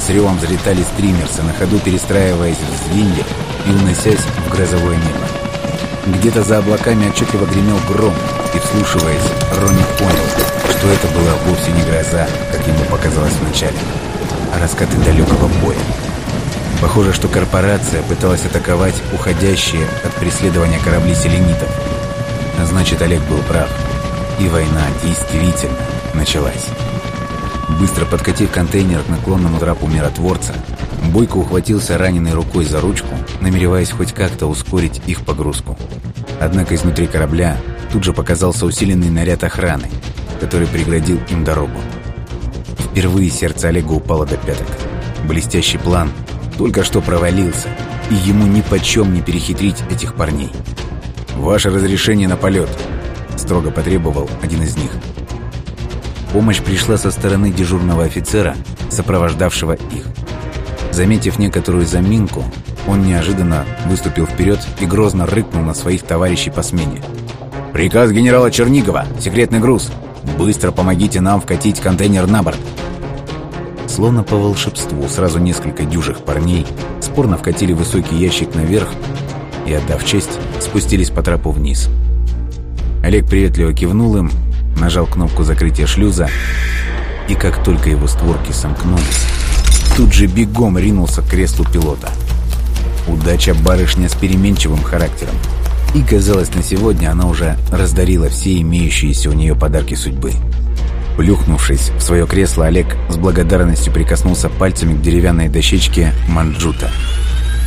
С ревом залетали стримерсы, на ходу перестраиваясь в звенья и уносясь в грозовое небо. Где-то за облаками отчетливо гремел гром, и, вслушиваясь, Ронни понял, что это была вовсе не гроза, как ему показалось вначале, а раскаты далекого боя. Похоже, что корпорация пыталась атаковать уходящие от преследования корабли селенитов. А значит, Олег был прав, и война действительно началась. Быстро подкатив контейнер к наклонному трапу миротворца, Бойко ухватился раненой рукой за ручку, намереваясь хоть как-то ускорить их погрузку. Однако изнутри корабля тут же показался усиленный наряд охраны, который преградил им дорогу. Впервые сердце Олега упало до пяток. Блестящий план только что провалился, и ему ни почем не перехитрить этих парней. «Ваше разрешение на полет», — строго потребовал один из них. Помощь пришла со стороны дежурного офицера, сопровождавшего их. Заметив некоторую заминку, он неожиданно выступил вперед и грозно рыкнул на своих товарищей по смене. «Приказ генерала Чернигова! Секретный груз! Быстро помогите нам вкатить контейнер на борт!» Словно по волшебству, сразу несколько дюжих парней спорно вкатили высокий ящик наверх и, отдав честь, спустились по трапу вниз. Олег приветливо кивнул им, нажал кнопку закрытия шлюза, и как только его створки сомкнулись, тут же бегом ринулся к креслу пилота. Удача барышня с переменчивым характером. И, казалось, на сегодня она уже раздарила все имеющиеся у нее подарки судьбы. Плюхнувшись в свое кресло, Олег с благодарностью прикоснулся пальцами к деревянной дощечке манджута.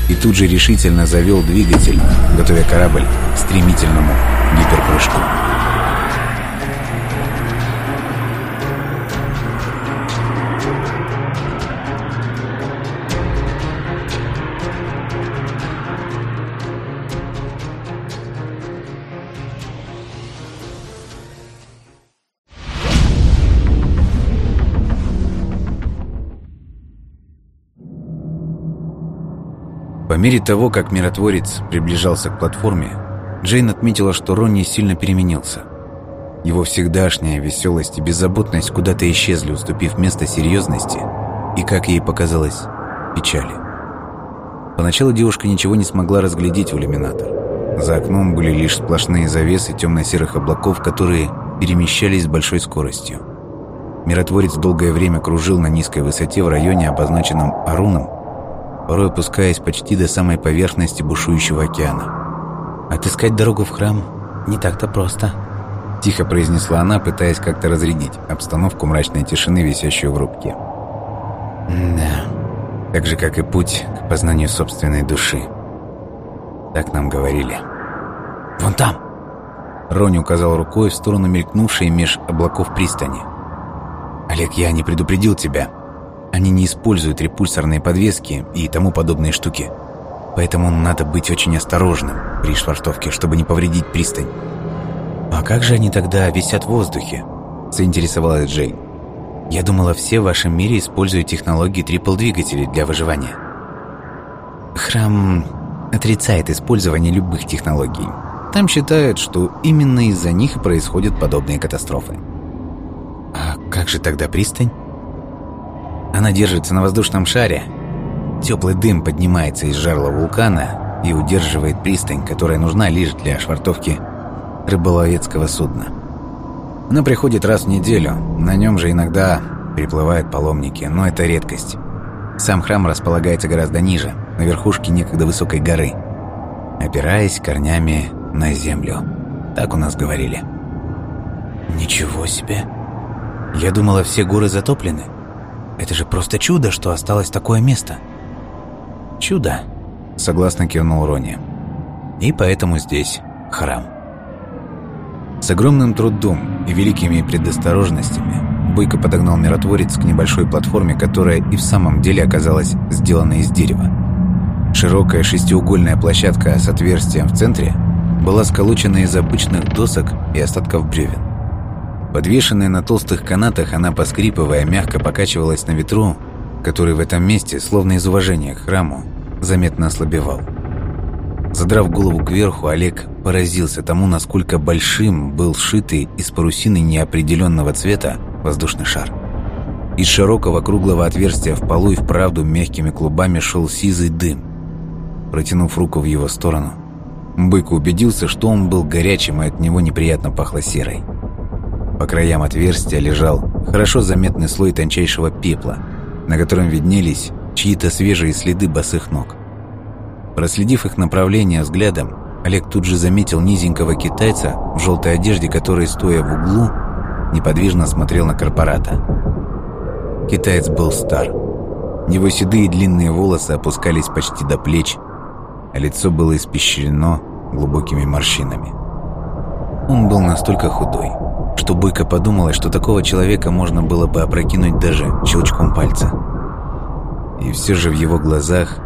И тут же решительно завел двигатель, готовя корабль к стремительному гиперпрыжку. По мере того, как миротворец приближался к платформе, Джейн отметила, что Ронни сильно переменился. Его всегдашняя веселость и беззаботность куда-то исчезли, уступив место серьезности и, как ей показалось, печали. Поначалу девушка ничего не смогла разглядеть в иллюминатор. За окном были лишь сплошные завесы темно-серых облаков, которые перемещались с большой скоростью. Миротворец долгое время кружил на низкой высоте в районе, обозначенном Аруном, порой опускаясь почти до самой поверхности бушующего океана. «Отыскать дорогу в храм не так-то просто», — тихо произнесла она, пытаясь как-то разрядить обстановку мрачной тишины, висящую в рубке. «Да, так же, как и путь к познанию собственной души. Так нам говорили». «Вон там!» Рони указал рукой в сторону мелькнувшей меж облаков пристани. «Олег, я не предупредил тебя», они не используют репульсорные подвески и тому подобные штуки. Поэтому надо быть очень осторожным при швартовке, чтобы не повредить пристань. «А как же они тогда висят в воздухе?» – заинтересовалась Джейн. «Я думала, все в вашем мире используют технологии трипл-двигателей для выживания». Храм отрицает использование любых технологий. Там считают, что именно из-за них происходят подобные катастрофы. «А как же тогда пристань?» Она держится на воздушном шаре. Теплый дым поднимается из жерла вулкана и удерживает пристань, которая нужна лишь для швартовки рыболовецкого судна. Она приходит раз в неделю, на нем же иногда приплывают паломники, но это редкость. Сам храм располагается гораздо ниже, на верхушке некогда высокой горы, опираясь корнями на землю. Так у нас говорили. «Ничего себе! Я думала, все горы затоплены». Это же просто чудо, что осталось такое место. Чудо, согласно кивнул Рони. И поэтому здесь храм. С огромным трудом и великими предосторожностями Бойко подогнал миротворец к небольшой платформе, которая и в самом деле оказалась сделана из дерева. Широкая шестиугольная площадка с отверстием в центре была сколочена из обычных досок и остатков бревен. Подвешенная на толстых канатах, она, поскрипывая, мягко покачивалась на ветру, который в этом месте, словно из уважения к храму, заметно ослабевал. Задрав голову кверху, Олег поразился тому, насколько большим был сшитый из парусины неопределенного цвета воздушный шар. Из широкого круглого отверстия в полу и вправду мягкими клубами шел сизый дым. Протянув руку в его сторону, Бык убедился, что он был горячим, и от него неприятно пахло серой. По краям отверстия лежал хорошо заметный слой тончайшего пепла, на котором виднелись чьи-то свежие следы босых ног. Проследив их направление взглядом, Олег тут же заметил низенького китайца в желтой одежде, который, стоя в углу, неподвижно смотрел на корпората. Китаец был стар. Его седые длинные волосы опускались почти до плеч, а лицо было испещрено глубокими морщинами. Он был настолько худой, что Бойко подумала, что такого человека можно было бы опрокинуть даже щелчком пальца. И все же в его глазах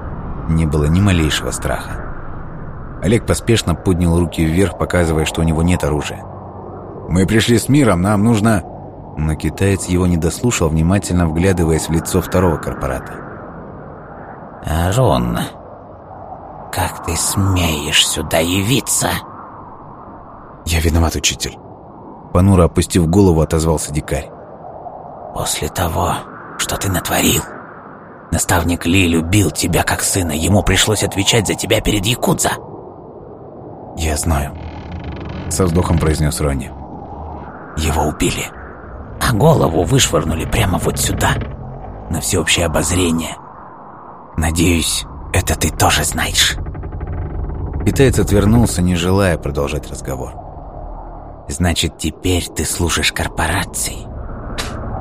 не было ни малейшего страха. Олег поспешно поднял руки вверх, показывая, что у него нет оружия. «Мы пришли с миром, нам нужно...» Но китаец его не дослушал, внимательно вглядываясь в лицо второго корпората. «Арон, как ты смеешь сюда явиться?» «Я виноват, учитель». Понуро опустив голову, отозвался дикарь. «После того, что ты натворил, наставник Ли любил тебя как сына, ему пришлось отвечать за тебя перед Якудза». «Я знаю», — со вздохом произнес Ронни. «Его убили, а голову вышвырнули прямо вот сюда, на всеобщее обозрение. Надеюсь, это ты тоже знаешь». Китаец отвернулся, не желая продолжать разговор. «Значит, теперь ты служишь корпорации?»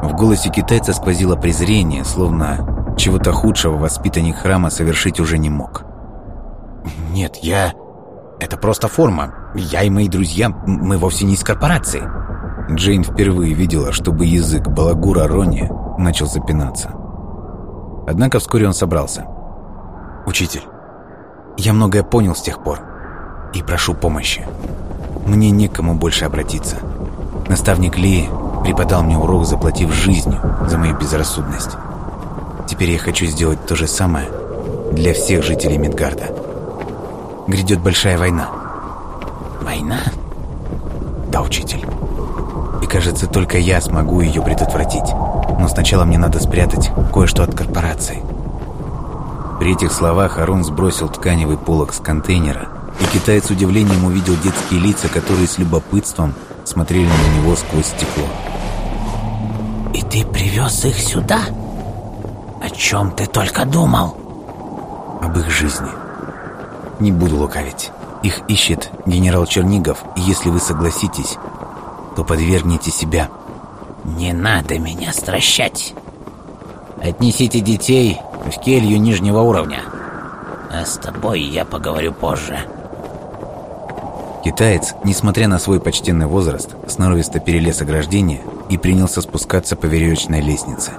В голосе китайца сквозило презрение, словно чего-то худшего воспитанник храма совершить уже не мог. «Нет, я...» Это просто форма. Я и мои друзья, мы вовсе не из корпорации». Джейн впервые видела, чтобы язык балагура Ронни начал запинаться. Однако вскоре он собрался. «Учитель, я многое понял с тех пор и прошу помощи. Мне некому больше обратиться. Наставник Ли преподал мне урок, заплатив жизнью за мою безрассудность. Теперь я хочу сделать то же самое для всех жителей Мидгарда» грядет большая война. Война? Да, учитель. И кажется, только я смогу ее предотвратить. Но сначала мне надо спрятать кое-что от корпорации. При этих словах Арон сбросил тканевый полог с контейнера, и китаец с удивлением увидел детские лица, которые с любопытством смотрели на него сквозь стекло. «И ты привез их сюда? О чем ты только думал?» «Об их жизни», не буду лукавить. Их ищет генерал Чернигов, и если вы согласитесь, то подвергните себя. Не надо меня стращать. Отнесите детей в келью нижнего уровня. А с тобой я поговорю позже. Китаец, несмотря на свой почтенный возраст, сноровисто перелез ограждение и принялся спускаться по веревочной лестнице.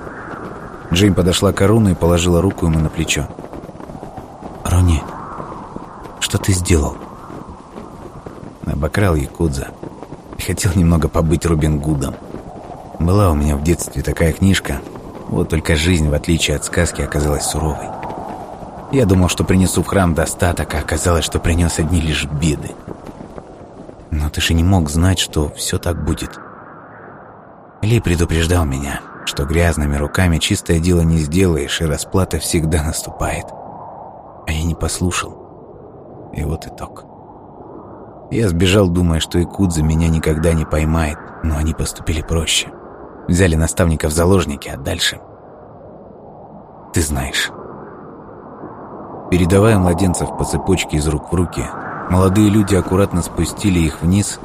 Джейн подошла к Аруну и положила руку ему на плечо. «Рони, что ты сделал?» Обокрал Якудза. Хотел немного побыть Робин Гудом. Была у меня в детстве такая книжка. Вот только жизнь, в отличие от сказки, оказалась суровой. Я думал, что принесу в храм достаток, а оказалось, что принес одни лишь беды. Но ты же не мог знать, что все так будет. Ли предупреждал меня, что грязными руками чистое дело не сделаешь, и расплата всегда наступает. А я не послушал. И вот итог. Я сбежал, думая, что Икудза меня никогда не поймает, но они поступили проще. Взяли наставника в заложники, а дальше... Ты знаешь. Передавая младенцев по цепочке из рук в руки, молодые люди аккуратно спустили их вниз,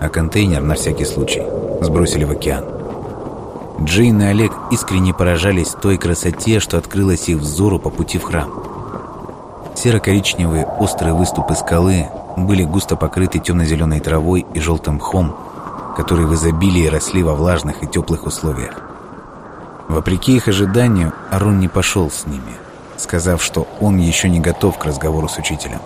а контейнер, на всякий случай, сбросили в океан. Джейн и Олег искренне поражались той красоте, что открылась их взору по пути в храм. Серо-коричневые острые выступы скалы были густо покрыты темно-зеленой травой и желтым мхом, которые в изобилии росли во влажных и теплых условиях. Вопреки их ожиданию, Арон не пошел с ними, сказав, что он еще не готов к разговору с учителем.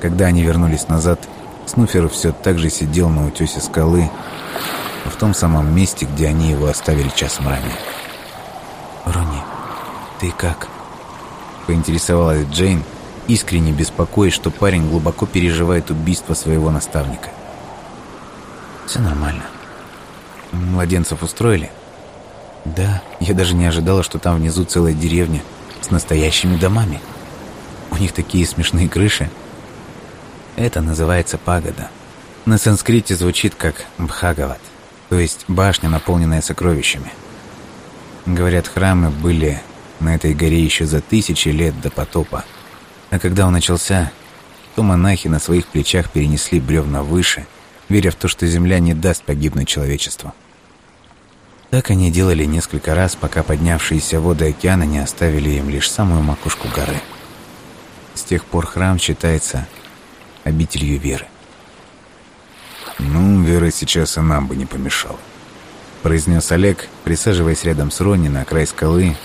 Когда они вернулись назад, Снуфер все так же сидел на утесе скалы, в том самом месте, где они его оставили часом ранее. «Ронни, ты как?» поинтересовалась Джейн, искренне беспокоясь, что парень глубоко переживает убийство своего наставника. «Все нормально. Младенцев устроили?» «Да, я даже не ожидала, что там внизу целая деревня с настоящими домами. У них такие смешные крыши. Это называется пагода. На санскрите звучит как Бхагават, то есть башня, наполненная сокровищами. Говорят, храмы были на этой горе еще за тысячи лет до потопа. А когда он начался, то монахи на своих плечах перенесли бревна выше, веря в то, что земля не даст погибнуть человечеству. Так они делали несколько раз, пока поднявшиеся воды океана не оставили им лишь самую макушку горы. С тех пор храм считается обителью веры. «Ну, Вера сейчас и нам бы не помешала», — произнес Олег, присаживаясь рядом с Ронни на край скалы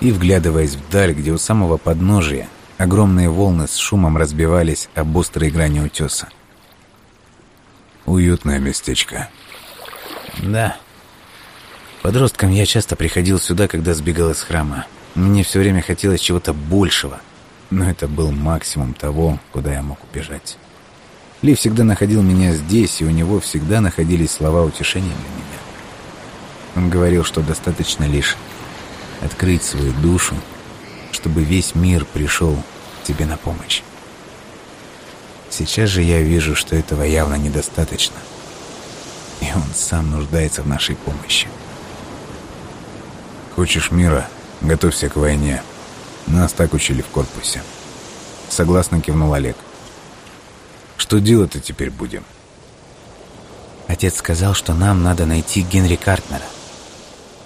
и вглядываясь вдаль, где у самого подножия огромные волны с шумом разбивались об острые грани утеса. «Уютное местечко». «Да», Подростком я часто приходил сюда, когда сбегал из храма. Мне все время хотелось чего-то большего, но это был максимум того, куда я мог убежать. Ли всегда находил меня здесь, и у него всегда находились слова утешения для меня. Он говорил, что достаточно лишь открыть свою душу, чтобы весь мир пришел тебе на помощь. Сейчас же я вижу, что этого явно недостаточно, и он сам нуждается в нашей помощи. Хочешь мира? Готовься к войне. Нас так учили в корпусе. Согласно кивнул Олег. Что делать-то теперь будем? Отец сказал, что нам надо найти Генри Картнера.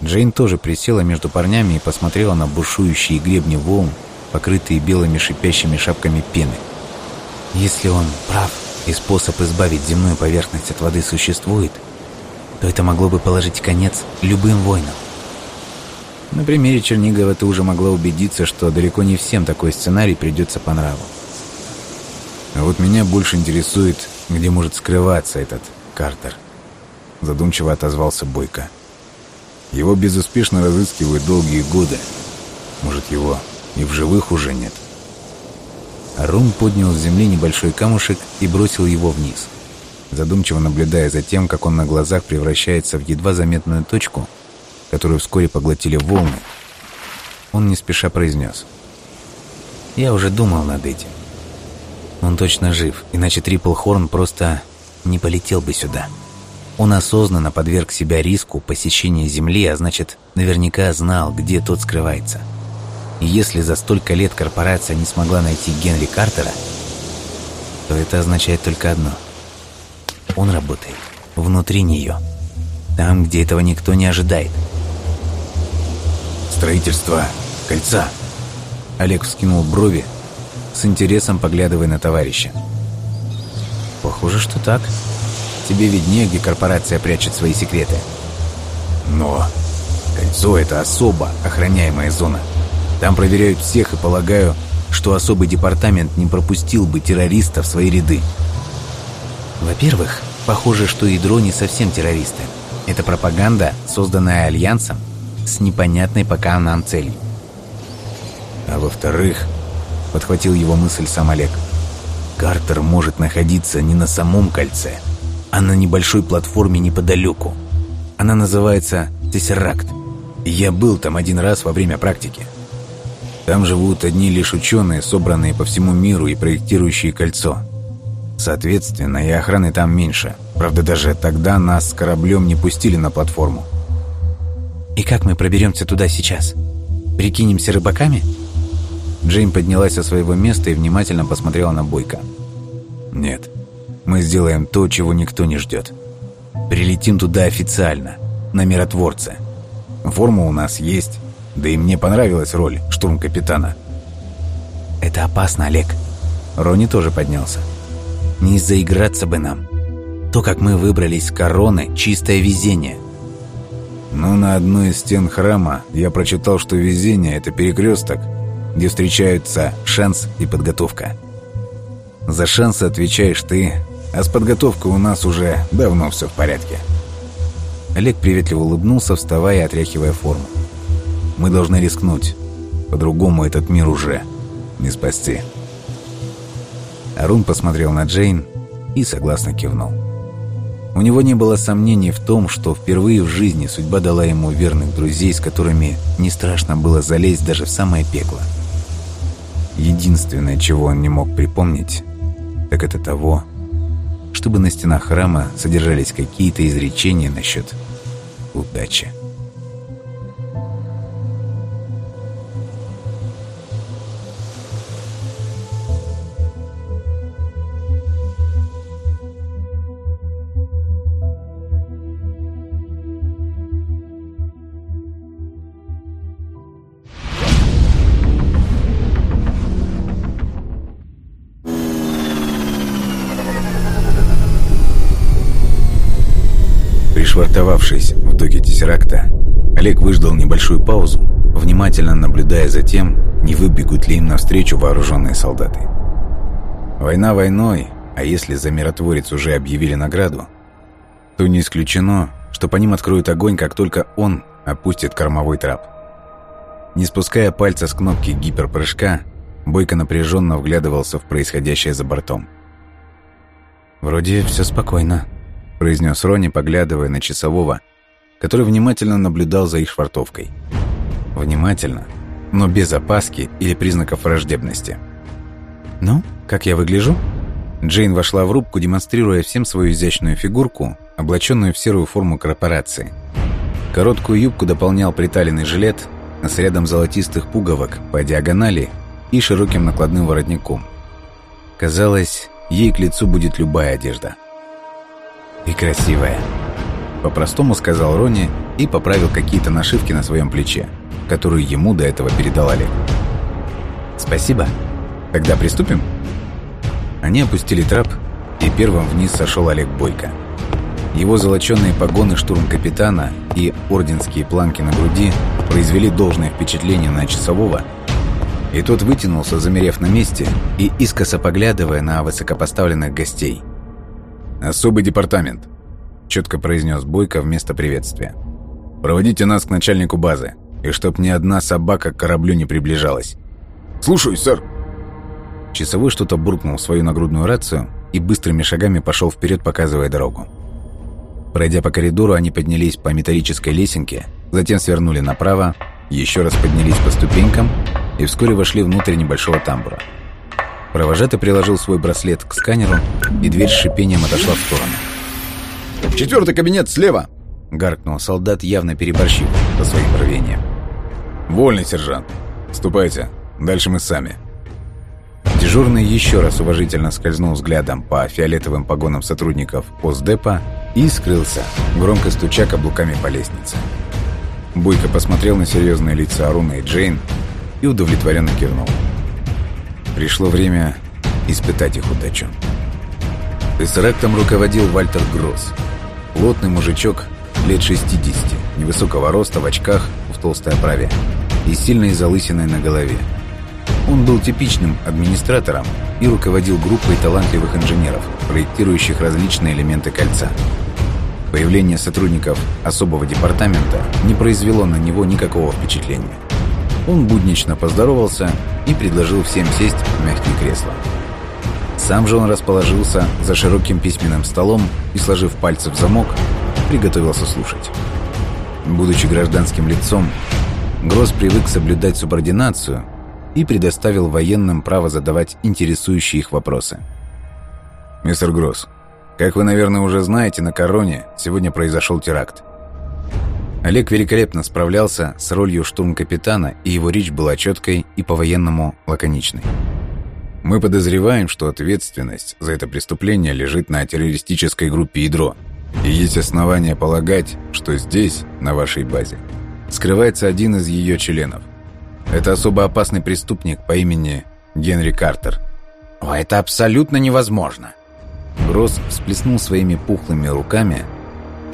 Джейн тоже присела между парнями и посмотрела на бушующие гребни волн, покрытые белыми шипящими шапками пены. Если он прав и способ избавить земную поверхность от воды существует, то это могло бы положить конец любым войнам. На примере Чернигова ты уже могла убедиться, что далеко не всем такой сценарий придется по нраву. А вот меня больше интересует, где может скрываться этот Картер. Задумчиво отозвался Бойко. Его безуспешно разыскивают долгие годы. Может, его и в живых уже нет. Арун поднял с земли небольшой камушек и бросил его вниз. Задумчиво наблюдая за тем, как он на глазах превращается в едва заметную точку – которую вскоре поглотили волны, он не спеша произнес. «Я уже думал над этим. Он точно жив, иначе Трипл Хорн просто не полетел бы сюда. Он осознанно подверг себя риску посещения Земли, а значит, наверняка знал, где тот скрывается. И если за столько лет корпорация не смогла найти Генри Картера, то это означает только одно. Он работает внутри нее, там, где этого никто не ожидает – строительство кольца. Олег вскинул брови, с интересом поглядывая на товарища. Похоже, что так. Тебе виднее, где корпорация прячет свои секреты. Но кольцо — это особо охраняемая зона. Там проверяют всех, и полагаю, что особый департамент не пропустил бы террористов в свои ряды. Во-первых, похоже, что ядро не совсем террористы. Это пропаганда, созданная Альянсом с непонятной пока нам целью. А во-вторых, подхватил его мысль сам Олег, Картер может находиться не на самом кольце, а на небольшой платформе неподалеку. Она называется Тессеракт. Я был там один раз во время практики. Там живут одни лишь ученые, собранные по всему миру и проектирующие кольцо. Соответственно, и охраны там меньше. Правда, даже тогда нас с кораблем не пустили на платформу. «И как мы проберемся туда сейчас? Прикинемся рыбаками?» Джейн поднялась со своего места и внимательно посмотрела на Бойко. «Нет, мы сделаем то, чего никто не ждет. Прилетим туда официально, на миротворце. Форма у нас есть, да и мне понравилась роль штурм-капитана». «Это опасно, Олег». Рони тоже поднялся. «Не заиграться бы нам. То, как мы выбрались с короны, чистое везение». Но на одной из стен храма я прочитал, что везение — это перекресток, где встречаются шанс и подготовка. За шансы отвечаешь ты, а с подготовкой у нас уже давно все в порядке. Олег приветливо улыбнулся, вставая и отряхивая форму. Мы должны рискнуть. По-другому этот мир уже не спасти. Арун посмотрел на Джейн и согласно кивнул. У него не было сомнений в том, что впервые в жизни судьба дала ему верных друзей, с которыми не страшно было залезть даже в самое пекло. Единственное, чего он не мог припомнить, так это того, чтобы на стенах храма содержались какие-то изречения насчет удачи. Пришвартовавшись в доке Тессеракта, Олег выждал небольшую паузу, внимательно наблюдая за тем, не выбегут ли им навстречу вооруженные солдаты. Война войной, а если за миротворец уже объявили награду, то не исключено, что по ним откроют огонь, как только он опустит кормовой трап. Не спуская пальца с кнопки гиперпрыжка, Бойко напряженно вглядывался в происходящее за бортом. «Вроде все спокойно», — произнес Рони, поглядывая на часового, который внимательно наблюдал за их швартовкой. Внимательно, но без опаски или признаков враждебности. «Ну, как я выгляжу?» Джейн вошла в рубку, демонстрируя всем свою изящную фигурку, облаченную в серую форму корпорации. Короткую юбку дополнял приталенный жилет с рядом золотистых пуговок по диагонали и широким накладным воротником. Казалось, ей к лицу будет любая одежда. «Ты красивая», — по-простому сказал Рони и поправил какие-то нашивки на своем плече, которые ему до этого передал Олег. «Спасибо. Тогда приступим?» Они опустили трап, и первым вниз сошел Олег Бойко. Его золоченые погоны штурм-капитана и орденские планки на груди произвели должное впечатление на часового, и тот вытянулся, замерев на месте и искоса поглядывая на высокопоставленных гостей. «Особый департамент», — четко произнес Бойко вместо приветствия. «Проводите нас к начальнику базы, и чтоб ни одна собака к кораблю не приближалась». «Слушаюсь, сэр», Часовой что-то буркнул в свою нагрудную рацию и быстрыми шагами пошел вперед, показывая дорогу. Пройдя по коридору, они поднялись по металлической лесенке, затем свернули направо, еще раз поднялись по ступенькам и вскоре вошли внутрь небольшого тамбура. Провожатый приложил свой браслет к сканеру, и дверь с шипением отошла в сторону. «Четвертый кабинет слева!» — гаркнул солдат, явно переборщив со своим рвением. «Вольный, сержант. Ступайте. Дальше мы сами». Дежурный еще раз уважительно скользнул взглядом по фиолетовым погонам сотрудников постдепа и скрылся, громко стуча каблуками по лестнице. Буйко посмотрел на серьезные лица Аруна и Джейн и удовлетворенно кивнул. Пришло время испытать их удачу. Тессерактом руководил Вальтер Гросс. Плотный мужичок лет 60, невысокого роста, в очках, в толстой оправе и сильной залысиной на голове. Он был типичным администратором и руководил группой талантливых инженеров, проектирующих различные элементы кольца. Появление сотрудников особого департамента не произвело на него никакого впечатления. Он буднично поздоровался и предложил всем сесть в мягкие кресла. Сам же он расположился за широким письменным столом и, сложив пальцы в замок, приготовился слушать. Будучи гражданским лицом, Гросс привык соблюдать субординацию и предоставил военным право задавать интересующие их вопросы. «Мистер Гросс, как вы, наверное, уже знаете, на Короне сегодня произошел теракт. Олег великолепно справлялся с ролью штурм-капитана, и его речь была четкой и по-военному лаконичной. Мы подозреваем, что ответственность за это преступление лежит на террористической группе «Ядро», и есть основания полагать, что здесь, на вашей базе, скрывается один из ее членов. Это особо опасный преступник по имени Генри Картер. О, это абсолютно невозможно. Гросс всплеснул своими пухлыми руками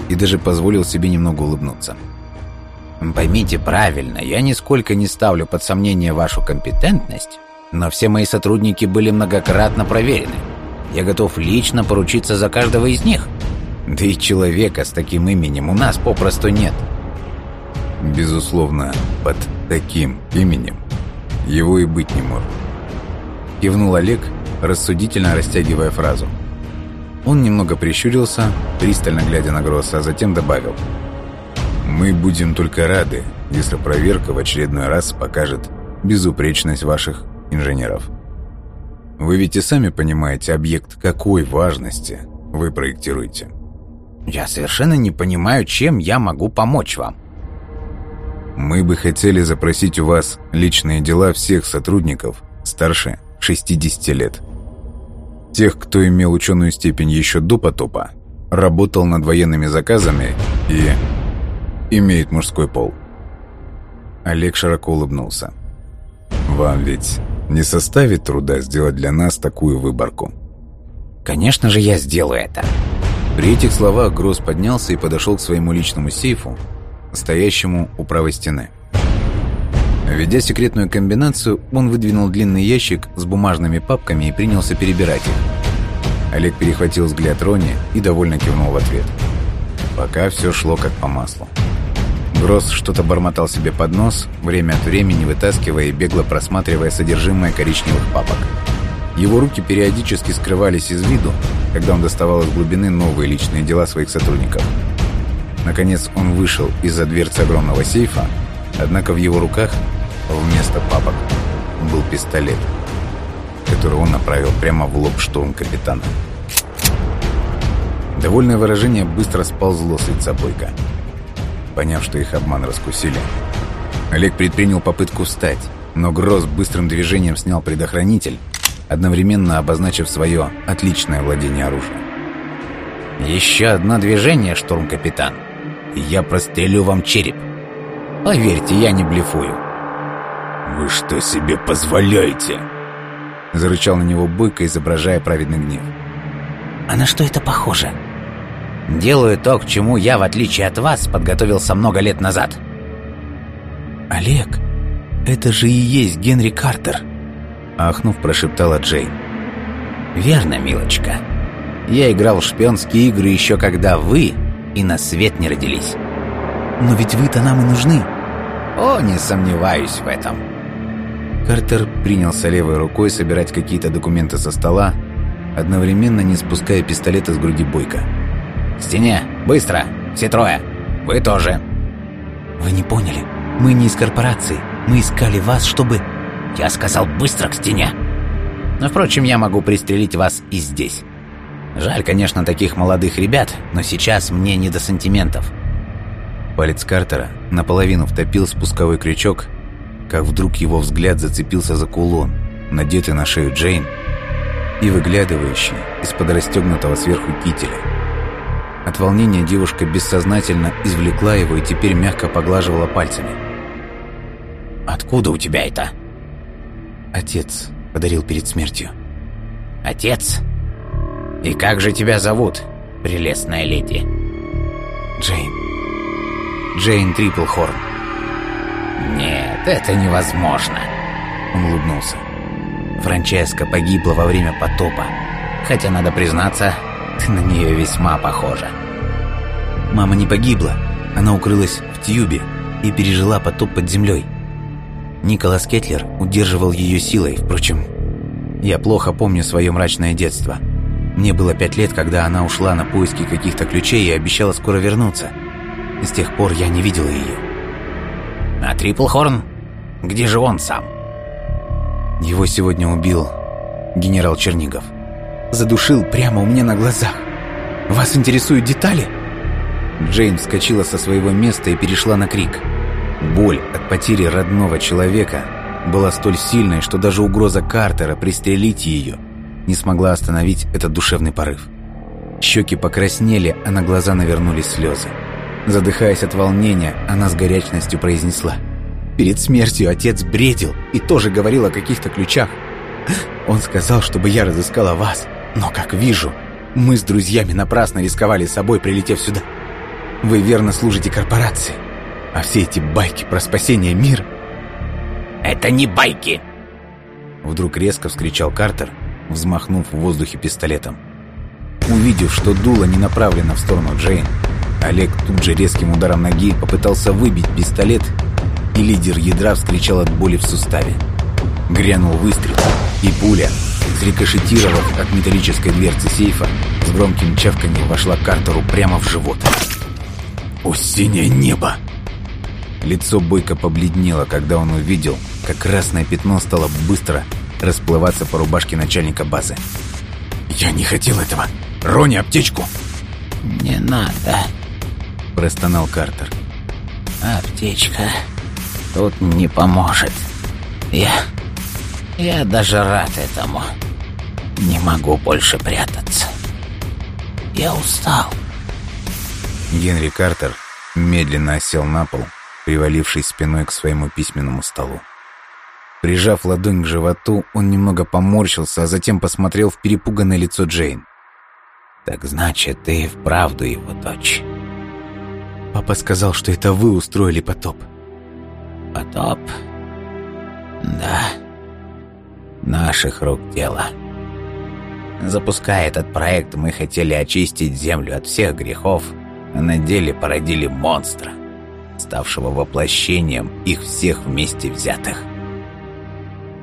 и даже позволил себе немного улыбнуться. Поймите правильно, я нисколько не ставлю под сомнение вашу компетентность, но все мои сотрудники были многократно проверены. Я готов лично поручиться за каждого из них. Да и человека с таким именем у нас попросту нет. Безусловно, под таким именем его и быть не может. Кивнул Олег, рассудительно растягивая фразу. Он немного прищурился, пристально глядя на Гросса, а затем добавил. «Мы будем только рады, если проверка в очередной раз покажет безупречность ваших инженеров. Вы ведь и сами понимаете, объект какой важности вы проектируете». «Я совершенно не понимаю, чем я могу помочь вам», мы бы хотели запросить у вас личные дела всех сотрудников старше 60 лет. Тех, кто имел ученую степень еще до потопа, работал над военными заказами и имеет мужской пол. Олег широко улыбнулся. «Вам ведь не составит труда сделать для нас такую выборку?» «Конечно же я сделаю это. При этих словах Гросс поднялся и подошел к своему личному сейфу, стоящему у правой стены. Введя секретную комбинацию, он выдвинул длинный ящик с бумажными папками и принялся перебирать их. Олег перехватил взгляд Рони и довольно кивнул в ответ. Пока все шло как по маслу. Гросс что-то бормотал себе под нос, время от времени вытаскивая и бегло просматривая содержимое коричневых папок. Его руки периодически скрывались из виду, когда он доставал из глубины новые личные дела своих сотрудников. Наконец он вышел из-за дверцы огромного сейфа, однако в его руках вместо папок был пистолет, который он направил прямо в лоб штурм капитана. Довольное выражение быстро сползло с лица Бойко. Поняв, что их обман раскусили, Олег предпринял попытку встать, но Гроз быстрым движением снял предохранитель, одновременно обозначив свое отличное владение оружием. «Еще одно движение, штурм-капитан, и я прострелю вам череп. Поверьте, я не блефую». «Вы что себе позволяете?» Зарычал на него Бойко, изображая праведный гнев. «А на что это похоже?» Делаю то, к чему я, в отличие от вас, подготовился много лет назад. Олег, это же и есть Генри Картер. Ахнув, прошептала Джейн. Верно, милочка. Я играл в шпионские игры еще когда вы и на свет не родились. Но ведь вы-то нам и нужны. О, не сомневаюсь в этом. Картер принялся левой рукой собирать какие-то документы со стола, одновременно не спуская пистолета с груди Бойко. К стене! Быстро! Все трое! Вы тоже!» «Вы не поняли. Мы не из корпорации. Мы искали вас, чтобы...» «Я сказал быстро к стене!» «Но, впрочем, я могу пристрелить вас и здесь. Жаль, конечно, таких молодых ребят, но сейчас мне не до сантиментов». Палец Картера наполовину втопил спусковой крючок, как вдруг его взгляд зацепился за кулон, надетый на шею Джейн и выглядывающий из-под расстегнутого сверху кителя. От волнения девушка бессознательно извлекла его и теперь мягко поглаживала пальцами. «Откуда у тебя это?» «Отец подарил перед смертью». «Отец? И как же тебя зовут, прелестная леди?» «Джейн. Джейн Триплхорн». «Нет, это невозможно», — он улыбнулся. «Франческа погибла во время потопа. Хотя, надо признаться, ты <laughs> на нее весьма похожа. Мама не погибла. Она укрылась в тюбе и пережила потоп под землей. Николас Кетлер удерживал ее силой, впрочем. Я плохо помню свое мрачное детство. Мне было пять лет, когда она ушла на поиски каких-то ключей и обещала скоро вернуться. С тех пор я не видела ее. А Триплхорн? Где же он сам? Его сегодня убил генерал Чернигов задушил прямо у меня на глазах. Вас интересуют детали?» Джейн вскочила со своего места и перешла на крик. Боль от потери родного человека была столь сильной, что даже угроза Картера пристрелить ее не смогла остановить этот душевный порыв. Щеки покраснели, а на глаза навернулись слезы. Задыхаясь от волнения, она с горячностью произнесла. «Перед смертью отец бредил и тоже говорил о каких-то ключах. Он сказал, чтобы я разыскала вас. Но, как вижу, мы с друзьями напрасно рисковали собой, прилетев сюда. Вы верно служите корпорации. А все эти байки про спасение мира... «Это не байки!» Вдруг резко вскричал Картер, взмахнув в воздухе пистолетом. Увидев, что дуло не направлено в сторону Джейн, Олег тут же резким ударом ноги попытался выбить пистолет, и лидер ядра вскричал от боли в суставе. Грянул выстрел, и пуля, срикошетировав от металлической дверцы сейфа, с громким чавканьем вошла Картеру прямо в живот. «О, синее небо!» Лицо Бойко побледнело, когда он увидел, как красное пятно стало быстро расплываться по рубашке начальника базы. «Я не хотел этого! Рони, аптечку!» «Не надо!» – простонал Картер. «Аптечка тут не поможет. Я... я даже рад этому. Не могу больше прятаться. Я устал». Генри Картер медленно осел на пол, привалившись спиной к своему письменному столу. Прижав ладонь к животу, он немного поморщился, а затем посмотрел в перепуганное лицо Джейн. Так значит, ты вправду его дочь. Папа сказал, что это вы устроили потоп. Потоп? Да. Наших рук дело. Запуская этот проект, мы хотели очистить Землю от всех грехов, а на деле породили монстра, ставшего воплощением их всех вместе взятых.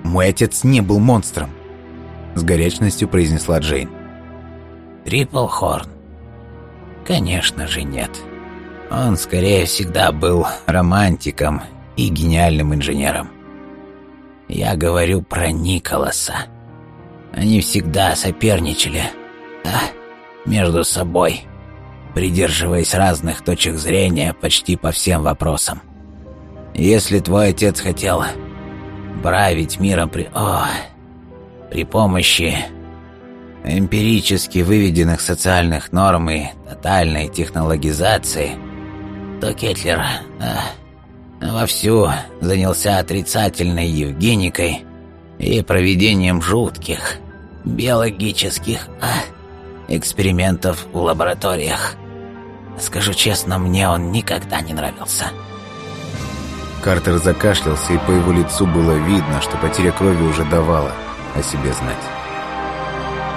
«Мой отец не был монстром», — с горячностью произнесла Джейн. Триплхорн? Конечно же нет. Он скорее всегда был романтиком и гениальным инженером. Я говорю про Николаса. Они всегда соперничали а, между собой, придерживаясь разных точек зрения почти по всем вопросам. Если твой отец хотел править миром при... О, при помощи эмпирически выведенных социальных норм и тотальной технологизации, то Кетлер э, вовсю занялся отрицательной евгеникой и проведением жутких биологических э, экспериментов в лабораториях. Скажу честно, мне он никогда не нравился. Картер закашлялся, и по его лицу было видно, что потеря крови уже давала о себе знать.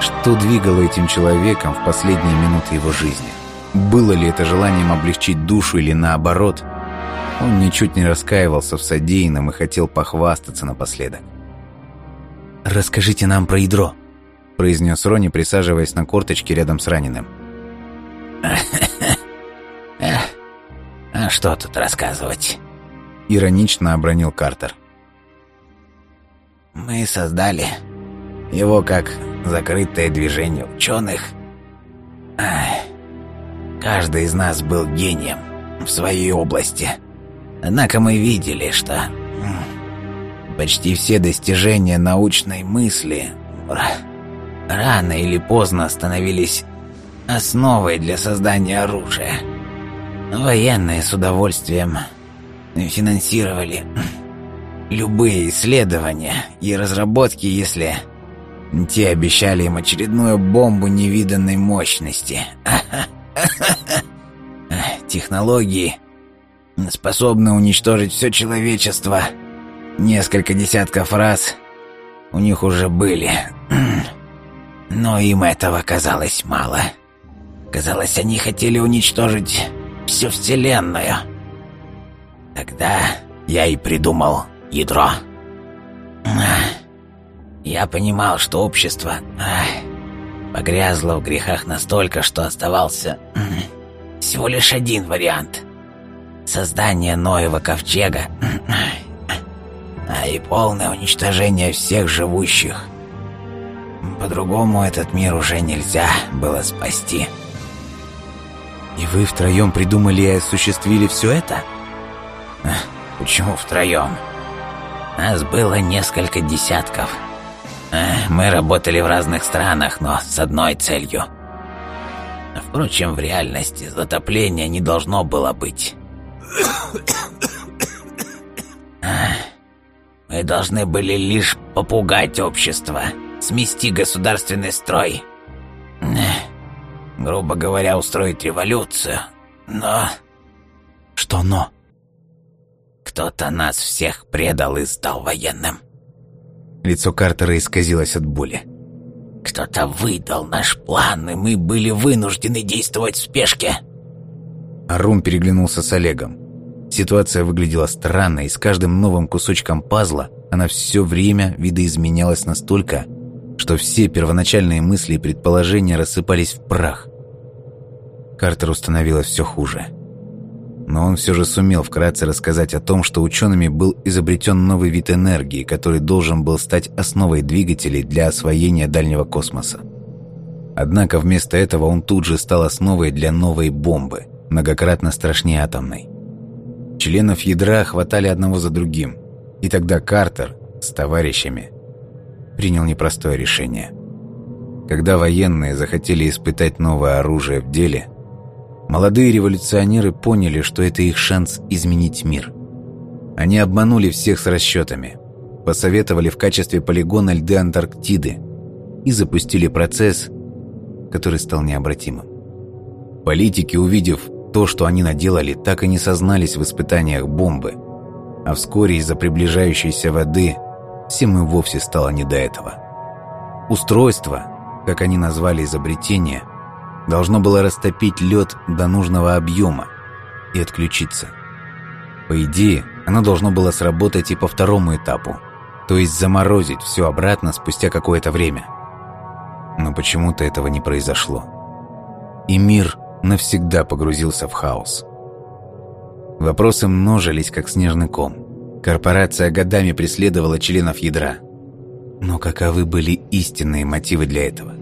Что двигало этим человеком в последние минуты его жизни? Было ли это желанием облегчить душу или наоборот? Он ничуть не раскаивался в содеянном и хотел похвастаться напоследок. «Расскажите нам про ядро», – произнес Рони, присаживаясь на корточке рядом с раненым. «А что тут рассказывать?» – иронично обронил Картер. «Мы создали его как закрытое движение ученых. Ай, каждый из нас был гением в своей области. Однако мы видели, что почти все достижения научной мысли рано или поздно становились основой для создания оружия. Военные с удовольствием финансировали любые исследования и разработки, если те обещали им очередную бомбу невиданной мощности. <laughs> Технологии способны уничтожить все человечество. Несколько десятков раз у них уже были. <clears throat> Но им этого казалось мало. Казалось, они хотели уничтожить всю Вселенную. Тогда я и придумал ядро. <clears throat> Я понимал, что общество ах, погрязло в грехах настолько, что оставался всего лишь один вариант — создание Ноева ковчега, а и полное уничтожение всех живущих. По-другому этот мир уже нельзя было спасти. «И вы втроем придумали и осуществили все это?» «Почему втроем?» Нас было несколько десятков — мы работали в разных странах, но с одной целью. Впрочем, в реальности затопления не должно было быть. Мы должны были лишь попугать общество, смести государственный строй. Грубо говоря, устроить революцию. Но... Что но? Кто-то нас всех предал и стал военным. Лицо Картера исказилось от боли. «Кто-то выдал наш план, и мы были вынуждены действовать в спешке». Арун переглянулся с Олегом. Ситуация выглядела странно, и с каждым новым кусочком пазла она все время видоизменялась настолько, что все первоначальные мысли и предположения рассыпались в прах. Картеру становилось все хуже но он все же сумел вкратце рассказать о том, что учеными был изобретен новый вид энергии, который должен был стать основой двигателей для освоения дальнего космоса. Однако вместо этого он тут же стал основой для новой бомбы, многократно страшнее атомной. Членов ядра хватали одного за другим, и тогда Картер с товарищами принял непростое решение. Когда военные захотели испытать новое оружие в деле – Молодые революционеры поняли, что это их шанс изменить мир. Они обманули всех с расчетами, посоветовали в качестве полигона льды Антарктиды и запустили процесс, который стал необратимым. Политики, увидев то, что они наделали, так и не сознались в испытаниях бомбы, а вскоре из-за приближающейся воды всем и вовсе стало не до этого. Устройство, как они назвали изобретение, должно было растопить лед до нужного объема и отключиться. По идее, оно должно было сработать и по второму этапу, то есть заморозить все обратно спустя какое-то время. Но почему-то этого не произошло. И мир навсегда погрузился в хаос. Вопросы множились, как снежный ком. Корпорация годами преследовала членов ядра. Но каковы были истинные мотивы для этого?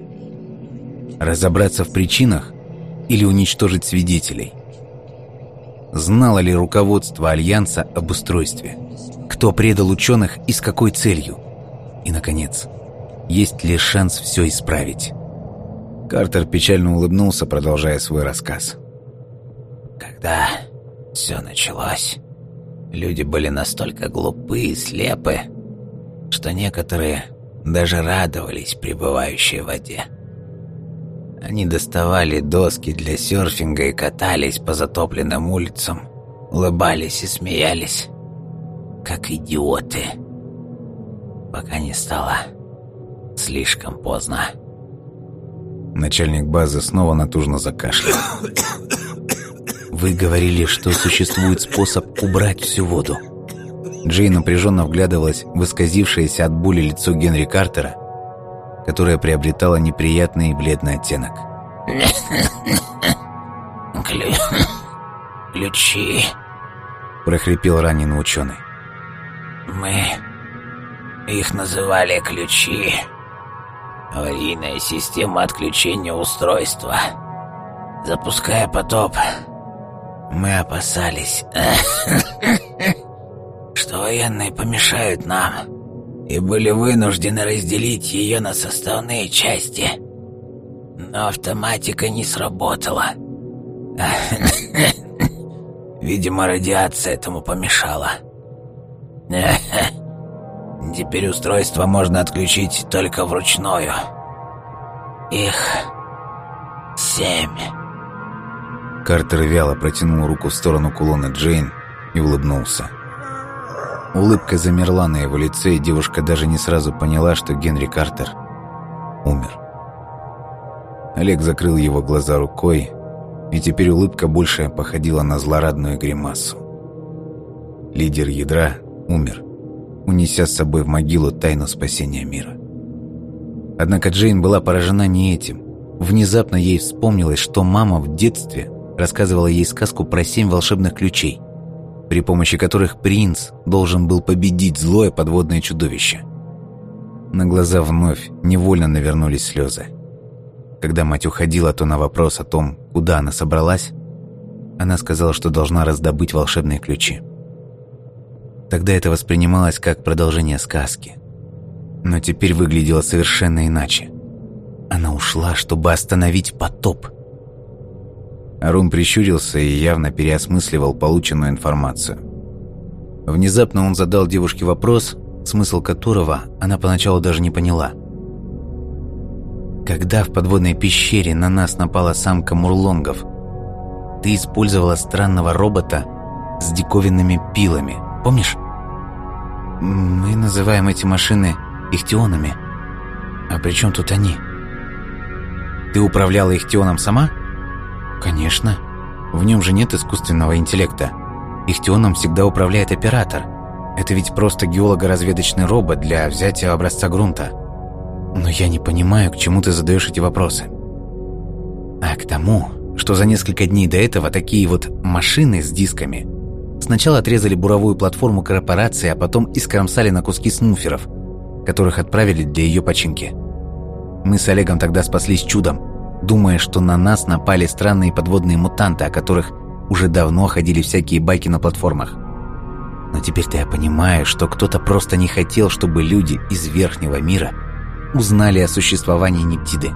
Разобраться в причинах или уничтожить свидетелей? Знало ли руководство Альянса об устройстве? Кто предал ученых и с какой целью? И, наконец, есть ли шанс все исправить? Картер печально улыбнулся, продолжая свой рассказ. Когда все началось, люди были настолько глупы и слепы, что некоторые даже радовались пребывающей в воде. Они доставали доски для серфинга и катались по затопленным улицам, улыбались и смеялись, как идиоты, пока не стало слишком поздно. Начальник базы снова натужно закашлял. «Вы говорили, что существует способ убрать всю воду». Джей напряженно вглядывалась в исказившееся от боли лицо Генри Картера, которое приобретало неприятный и бледный оттенок. «Ключи», – прохрипел раненый ученый. «Мы их называли ключи». Аварийная система отключения устройства. Запуская потоп, мы опасались, <laughs> что военные помешают нам, и были вынуждены разделить ее на составные части. Но автоматика не сработала. <laughs> Видимо, радиация этому помешала. <laughs> Теперь устройство можно отключить только вручную. Их семь. Картер вяло протянул руку в сторону кулона Джейн и улыбнулся. Улыбка замерла на его лице, и девушка даже не сразу поняла, что Генри Картер умер. Олег закрыл его глаза рукой, и теперь улыбка больше походила на злорадную гримасу. Лидер ядра умер унеся с собой в могилу тайну спасения мира. Однако Джейн была поражена не этим. Внезапно ей вспомнилось, что мама в детстве рассказывала ей сказку про семь волшебных ключей, при помощи которых принц должен был победить злое подводное чудовище. На глаза вновь невольно навернулись слезы. Когда мать уходила, то на вопрос о том, куда она собралась, она сказала, что должна раздобыть волшебные ключи. Тогда это воспринималось как продолжение сказки. Но теперь выглядело совершенно иначе. Она ушла, чтобы остановить потоп. Арун прищурился и явно переосмысливал полученную информацию. Внезапно он задал девушке вопрос, смысл которого она поначалу даже не поняла. «Когда в подводной пещере на нас напала самка мурлонгов, ты использовала странного робота с диковинными пилами, помнишь?» Мы называем эти машины ихтионами. А при чем тут они? Ты управляла ихтионом сама? Конечно. В нем же нет искусственного интеллекта. Ихтионом всегда управляет оператор. Это ведь просто геолого-разведочный робот для взятия образца грунта. Но я не понимаю, к чему ты задаешь эти вопросы. А к тому, что за несколько дней до этого такие вот машины с дисками Сначала отрезали буровую платформу корпорации, а потом искромсали на куски снуферов, которых отправили для ее починки. Мы с Олегом тогда спаслись чудом, думая, что на нас напали странные подводные мутанты, о которых уже давно ходили всякие байки на платформах. Но теперь-то я понимаю, что кто-то просто не хотел, чтобы люди из верхнего мира узнали о существовании Нептиды.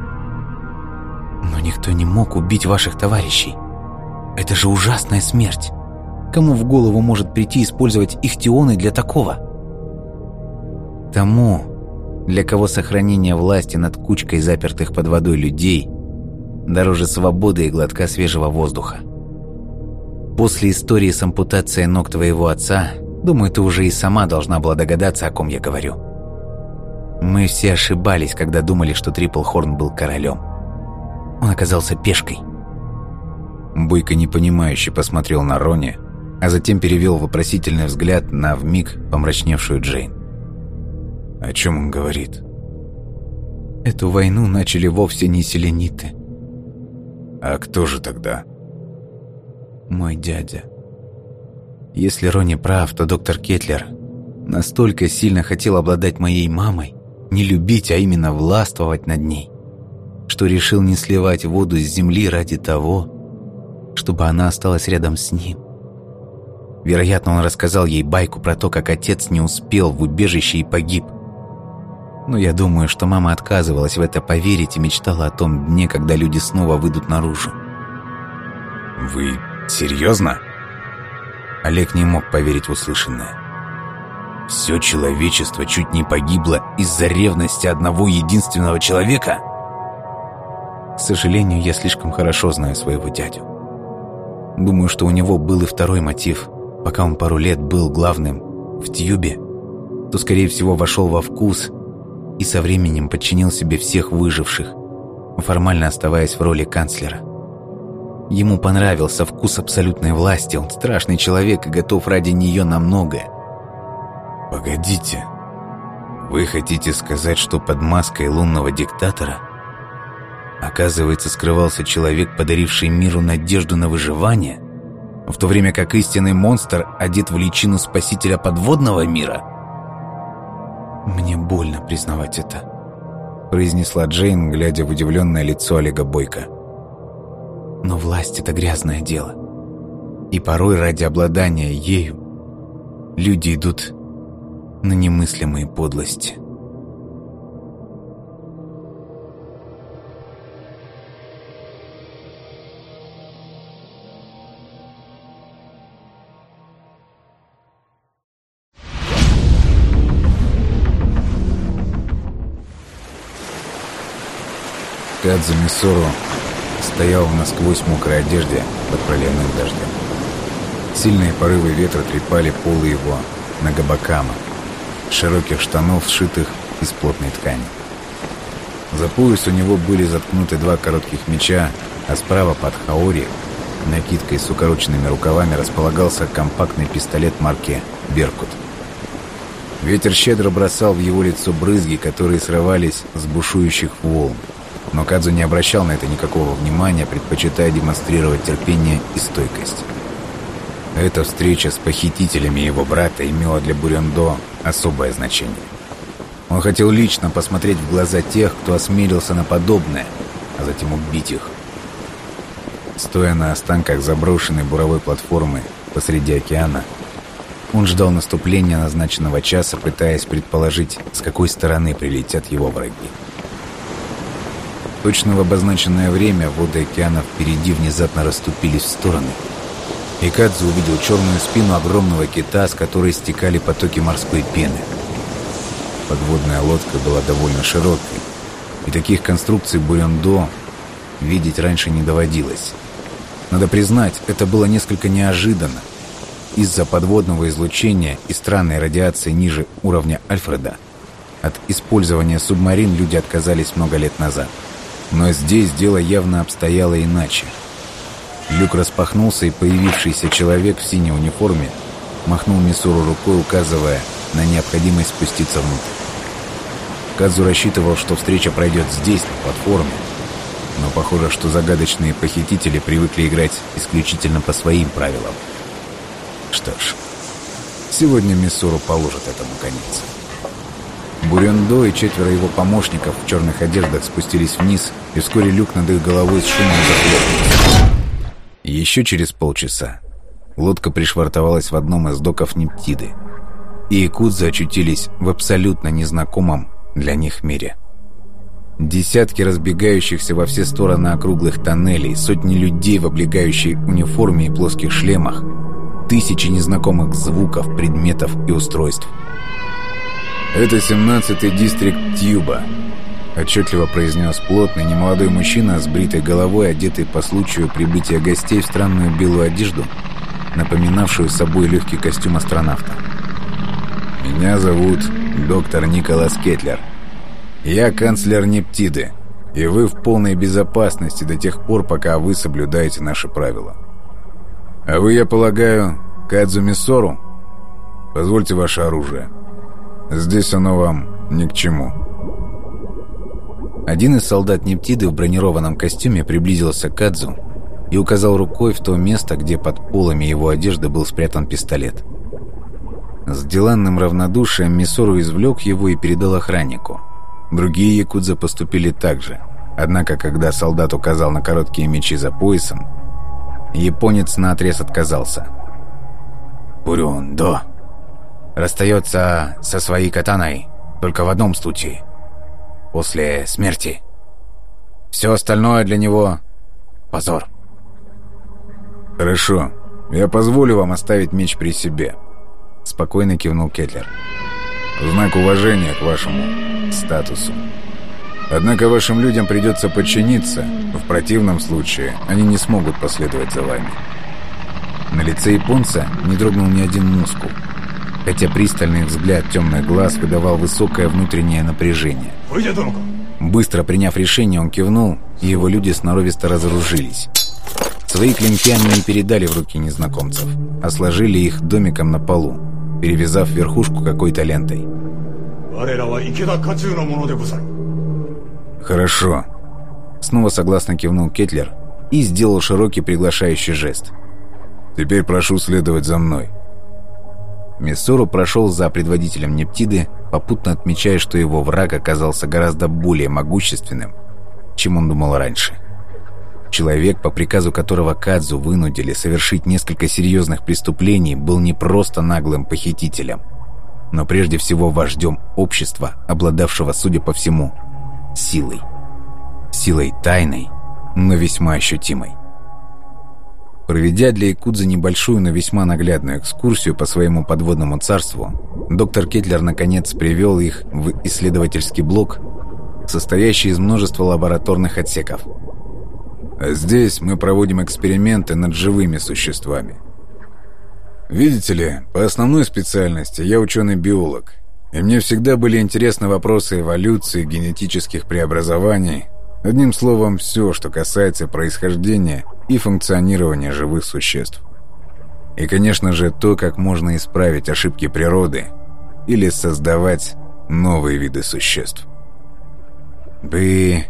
Но никто не мог убить ваших товарищей. Это же ужасная смерть. Кому в голову может прийти использовать ихтионы для такого? Тому, для кого сохранение власти над кучкой запертых под водой людей дороже свободы и глотка свежего воздуха. После истории с ампутацией ног твоего отца, думаю, ты уже и сама должна была догадаться, о ком я говорю. Мы все ошибались, когда думали, что Трипл Хорн был королем. Он оказался пешкой. Бойко непонимающе посмотрел на Рони, а затем перевел вопросительный взгляд на вмиг помрачневшую Джейн. О чем он говорит? Эту войну начали вовсе не селениты. А кто же тогда? Мой дядя. Если Рони прав, то доктор Кетлер настолько сильно хотел обладать моей мамой, не любить, а именно властвовать над ней, что решил не сливать воду с земли ради того, чтобы она осталась рядом с ним. Вероятно, он рассказал ей байку про то, как отец не успел в убежище и погиб. Но я думаю, что мама отказывалась в это поверить и мечтала о том дне, когда люди снова выйдут наружу. «Вы серьезно?» Олег не мог поверить в услышанное. Все человечество чуть не погибло из-за ревности одного единственного человека? К сожалению, я слишком хорошо знаю своего дядю. Думаю, что у него был и второй мотив. Пока он пару лет был главным в Тьюбе, то, скорее всего, вошел во вкус и со временем подчинил себе всех выживших, формально оставаясь в роли канцлера. Ему понравился вкус абсолютной власти, он страшный человек и готов ради нее на многое. Погодите. Вы хотите сказать, что под маской лунного диктатора оказывается скрывался человек, подаривший миру надежду на выживание, в то время как истинный монстр одет в личину спасителя подводного мира? Мне больно признавать это, произнесла Джейн, глядя в удивленное лицо Олега Бойко. Но власть — это грязное дело. И порой ради обладания ею люди идут на немыслимые подлости. Кадзу Мисору стоял в насквозь мокрой одежде под проливным дождем. Сильные порывы ветра трепали полы его нагабакама, широких штанов, сшитых из плотной ткани. За пояс у него были заткнуты два коротких меча, а справа под хаори, накидкой с укороченными рукавами, располагался компактный пистолет марки «Беркут». Ветер щедро бросал в его лицо брызги, которые срывались с бушующих волн. Но Кадзу не обращал на это никакого внимания, предпочитая демонстрировать терпение и стойкость. Эта встреча с похитителями его брата имела для Бурендо особое значение. Он хотел лично посмотреть в глаза тех, кто осмелился на подобное, а затем убить их. Стоя на останках заброшенной буровой платформы посреди океана, он ждал наступления назначенного часа, пытаясь предположить, с какой стороны прилетят его враги. Точно в обозначенное время воды океана впереди внезапно расступились в стороны – и Кадзу увидел черную спину огромного кита, с которой стекали потоки морской пены. Подводная лодка была довольно широкой, и таких конструкций Бурендо видеть раньше не доводилось. Надо признать, это было несколько неожиданно. Из-за подводного излучения и странной радиации ниже уровня Альфреда от использования субмарин люди отказались много лет назад. Но здесь дело явно обстояло иначе – Люк распахнулся, и появившийся человек в синей униформе махнул Мисуру рукой, указывая на необходимость спуститься внутрь. Казу рассчитывал, что встреча пройдет здесь, на платформе, но похоже, что загадочные похитители привыкли играть исключительно по своим правилам. Что ж, сегодня Миссуру положит этому конец. Бурендо и четверо его помощников в черных одеждах спустились вниз, и вскоре люк над их головой с шумом захлопнулся. Еще через полчаса лодка пришвартовалась в одном из доков Нептиды, и якудзы очутились в абсолютно незнакомом для них мире. Десятки разбегающихся во все стороны округлых тоннелей, сотни людей в облегающей униформе и плоских шлемах, тысячи незнакомых звуков, предметов и устройств. «Это 17-й дистрикт Тьюба», — отчетливо произнес плотный, немолодой мужчина с бритой головой, одетый по случаю прибытия гостей в странную белую одежду, напоминавшую собой легкий костюм астронавта. «Меня зовут доктор Николас Кетлер. Я канцлер Нептиды, и вы в полной безопасности до тех пор, пока вы соблюдаете наши правила. А вы, я полагаю, Кадзу Миссору? Позвольте ваше оружие. Здесь оно вам ни к чему». Один из солдат Нептиды в бронированном костюме приблизился к Адзу и указал рукой в то место, где под полами его одежды был спрятан пистолет. С деланным равнодушием Мисору извлек его и передал охраннику. Другие якудза поступили так же. Однако, когда солдат указал на короткие мечи за поясом, японец наотрез отказался. «Бурюн, до. Расстается со своей катаной только в одном случае после смерти. Все остальное для него — позор. «Хорошо. Я позволю вам оставить меч при себе», — спокойно кивнул Кетлер. «В знак уважения к вашему статусу. Однако вашим людям придется подчиниться. В противном случае они не смогут последовать за вами». На лице японца не дрогнул ни один мускул хотя пристальный взгляд темных глаз выдавал высокое внутреннее напряжение. Быстро приняв решение, он кивнул, и его люди сноровисто разоружились. Свои клинки они не передали в руки незнакомцев, а сложили их домиком на полу, перевязав верхушку какой-то лентой. «Хорошо», — снова согласно кивнул Кетлер и сделал широкий приглашающий жест. «Теперь прошу следовать за мной». Миссору прошел за предводителем Нептиды, попутно отмечая, что его враг оказался гораздо более могущественным, чем он думал раньше. Человек, по приказу которого Кадзу вынудили совершить несколько серьезных преступлений, был не просто наглым похитителем, но прежде всего вождем общества, обладавшего, судя по всему, силой. Силой тайной, но весьма ощутимой. Проведя для Якудза небольшую, но весьма наглядную экскурсию по своему подводному царству, доктор Кетлер наконец привел их в исследовательский блок, состоящий из множества лабораторных отсеков. здесь мы проводим эксперименты над живыми существами. Видите ли, по основной специальности я ученый-биолог, и мне всегда были интересны вопросы эволюции, генетических преобразований, одним словом, все, что касается происхождения – и функционирование живых существ. И, конечно же, то, как можно исправить ошибки природы или создавать новые виды существ. «Вы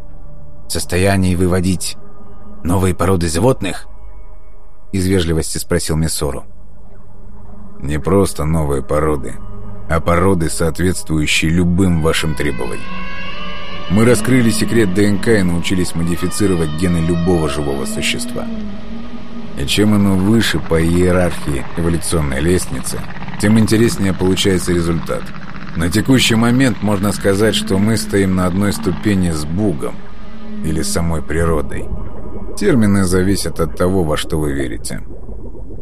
в состоянии выводить новые породы животных?» Из вежливости спросил Мессору. «Не просто новые породы, а породы, соответствующие любым вашим требованиям. Мы раскрыли секрет ДНК и научились модифицировать гены любого живого существа. И чем оно выше по иерархии эволюционной лестницы, тем интереснее получается результат. На текущий момент можно сказать, что мы стоим на одной ступени с Бугом или самой природой. Термины зависят от того, во что вы верите.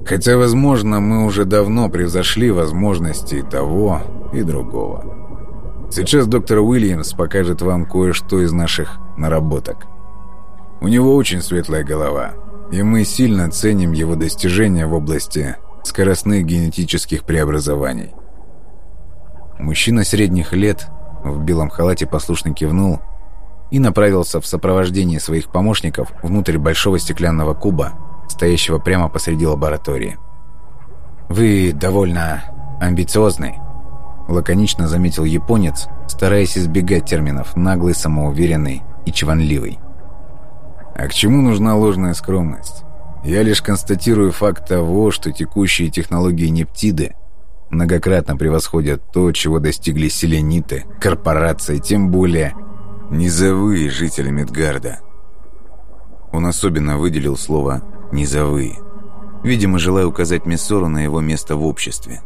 Хотя, возможно, мы уже давно превзошли возможности и того, и другого. Сейчас доктор Уильямс покажет вам кое-что из наших наработок. У него очень светлая голова, и мы сильно ценим его достижения в области скоростных генетических преобразований. Мужчина средних лет в белом халате послушно кивнул и направился в сопровождении своих помощников внутрь большого стеклянного куба, стоящего прямо посреди лаборатории. «Вы довольно амбициозный», Лаконично заметил японец, стараясь избегать терминов «наглый», «самоуверенный» и «чванливый». А к чему нужна ложная скромность? Я лишь констатирую факт того, что текущие технологии Нептиды многократно превосходят то, чего достигли селениты, корпорации, тем более низовые жители Медгарда. Он особенно выделил слово «низовые», видимо, желая указать Мессору на его место в обществе.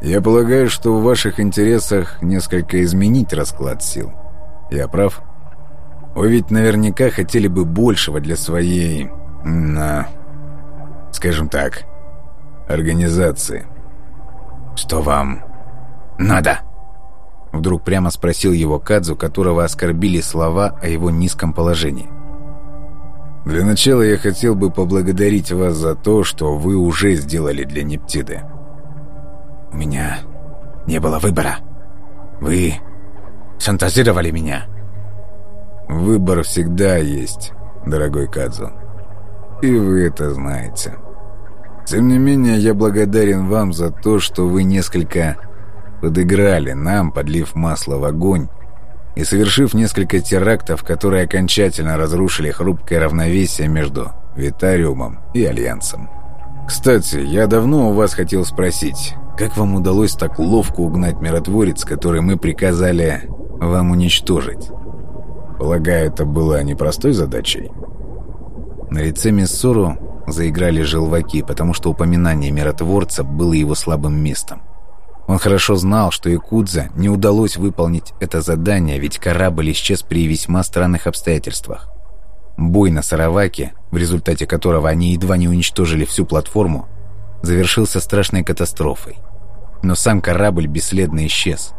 Я полагаю, что в ваших интересах несколько изменить расклад сил. Я прав? Вы ведь наверняка хотели бы большего для своей... На, скажем так, организации. Что вам надо? Вдруг прямо спросил его Кадзу, которого оскорбили слова о его низком положении. «Для начала я хотел бы поблагодарить вас за то, что вы уже сделали для Нептиды». «У меня не было выбора. Вы шантажировали меня». «Выбор всегда есть, дорогой Кадзу. И вы это знаете. Тем не менее, я благодарен вам за то, что вы несколько подыграли нам, подлив масло в огонь и совершив несколько терактов, которые окончательно разрушили хрупкое равновесие между Витариумом и Альянсом. Кстати, я давно у вас хотел спросить, как вам удалось так ловко угнать миротворец, который мы приказали вам уничтожить? Полагаю, это было непростой задачей? На лице Миссору заиграли желваки, потому что упоминание миротворца было его слабым местом. Он хорошо знал, что Якудза не удалось выполнить это задание, ведь корабль исчез при весьма странных обстоятельствах. Бой на Сараваке, в результате которого они едва не уничтожили всю платформу, завершился страшной катастрофой. Но сам корабль бесследно исчез.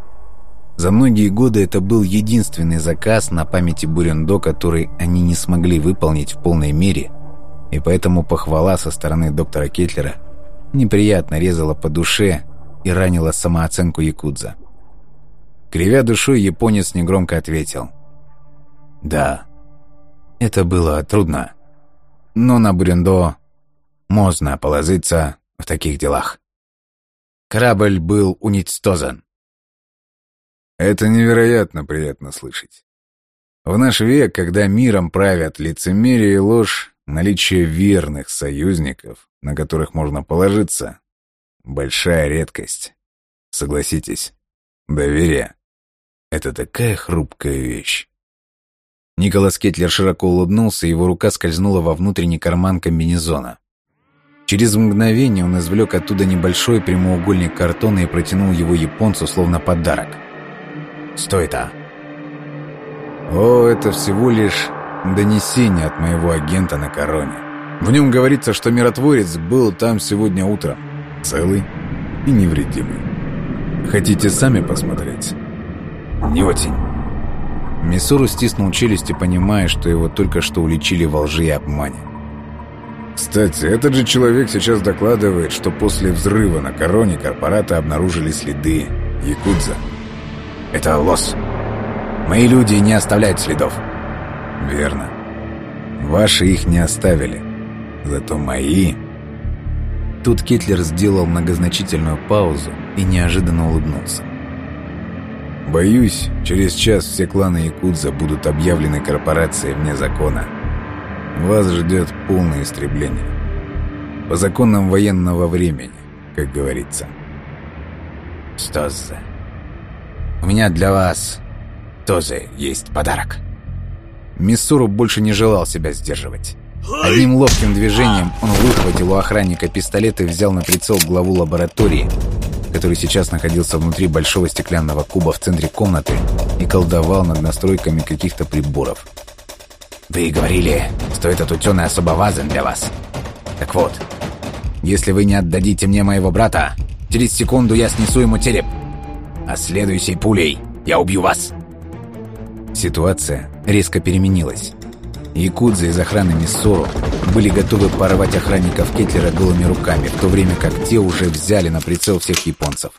За многие годы это был единственный заказ на памяти Бурендо, который они не смогли выполнить в полной мере, и поэтому похвала со стороны доктора Кетлера неприятно резала по душе и ранила самооценку Якудза. Кривя душой, японец негромко ответил. «Да, это было трудно, но на Бурендо можно положиться в таких делах. Корабль был уничтожен». Это невероятно приятно слышать. В наш век, когда миром правят лицемерие и ложь, наличие верных союзников, на которых можно положиться, Большая редкость. Согласитесь, доверие — это такая хрупкая вещь. Николас Кетлер широко улыбнулся, его рука скользнула во внутренний карман комбинезона. Через мгновение он извлек оттуда небольшой прямоугольник картона и протянул его японцу, словно подарок. «Что это?» «О, это всего лишь донесение от моего агента на короне. В нем говорится, что миротворец был там сегодня утром целый и невредимый. Хотите сами посмотреть? Не очень. Мисуру стиснул челюсти, понимая, что его только что уличили во лжи и обмане. Кстати, этот же человек сейчас докладывает, что после взрыва на короне корпораты обнаружили следы Якудза. Это лос. Мои люди не оставляют следов. Верно. Ваши их не оставили. Зато мои Тут Кетлер сделал многозначительную паузу и неожиданно улыбнулся. «Боюсь, через час все кланы Якудза будут объявлены корпорацией вне закона. Вас ждет полное истребление. По законам военного времени, как говорится». «Что за... У меня для вас тоже есть подарок». Миссуру больше не желал себя сдерживать. Одним ловким движением он выхватил у охранника пистолет и взял на прицел главу лаборатории, который сейчас находился внутри большого стеклянного куба в центре комнаты и колдовал над настройками каких-то приборов. «Вы говорили, что этот утеный особо важен для вас. Так вот, если вы не отдадите мне моего брата, через секунду я снесу ему череп, а следующей пулей я убью вас». Ситуация резко переменилась. Якудзы из охраны Миссору были готовы порвать охранников Кетлера голыми руками, в то время как те уже взяли на прицел всех японцев.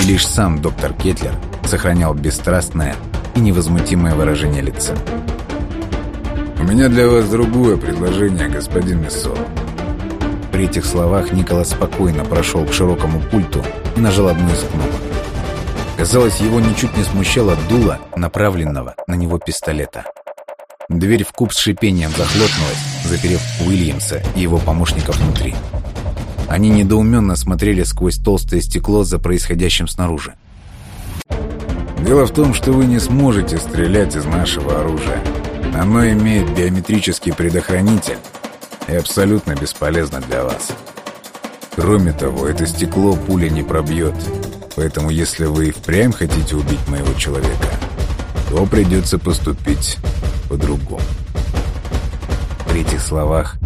И лишь сам доктор Кетлер сохранял бесстрастное и невозмутимое выражение лица. «У меня для вас другое предложение, господин Миссору». При этих словах Николас спокойно прошел к широкому пульту и нажал одну из кнопок. Казалось, его ничуть не смущало дуло направленного на него пистолета. Дверь в куб с шипением захлопнулась, заперев Уильямса и его помощников внутри. Они недоуменно смотрели сквозь толстое стекло за происходящим снаружи. «Дело в том, что вы не сможете стрелять из нашего оружия. Оно имеет биометрический предохранитель и абсолютно бесполезно для вас. Кроме того, это стекло пуля не пробьет, поэтому если вы впрямь хотите убить моего человека, то придется поступить по-другому. При этих словах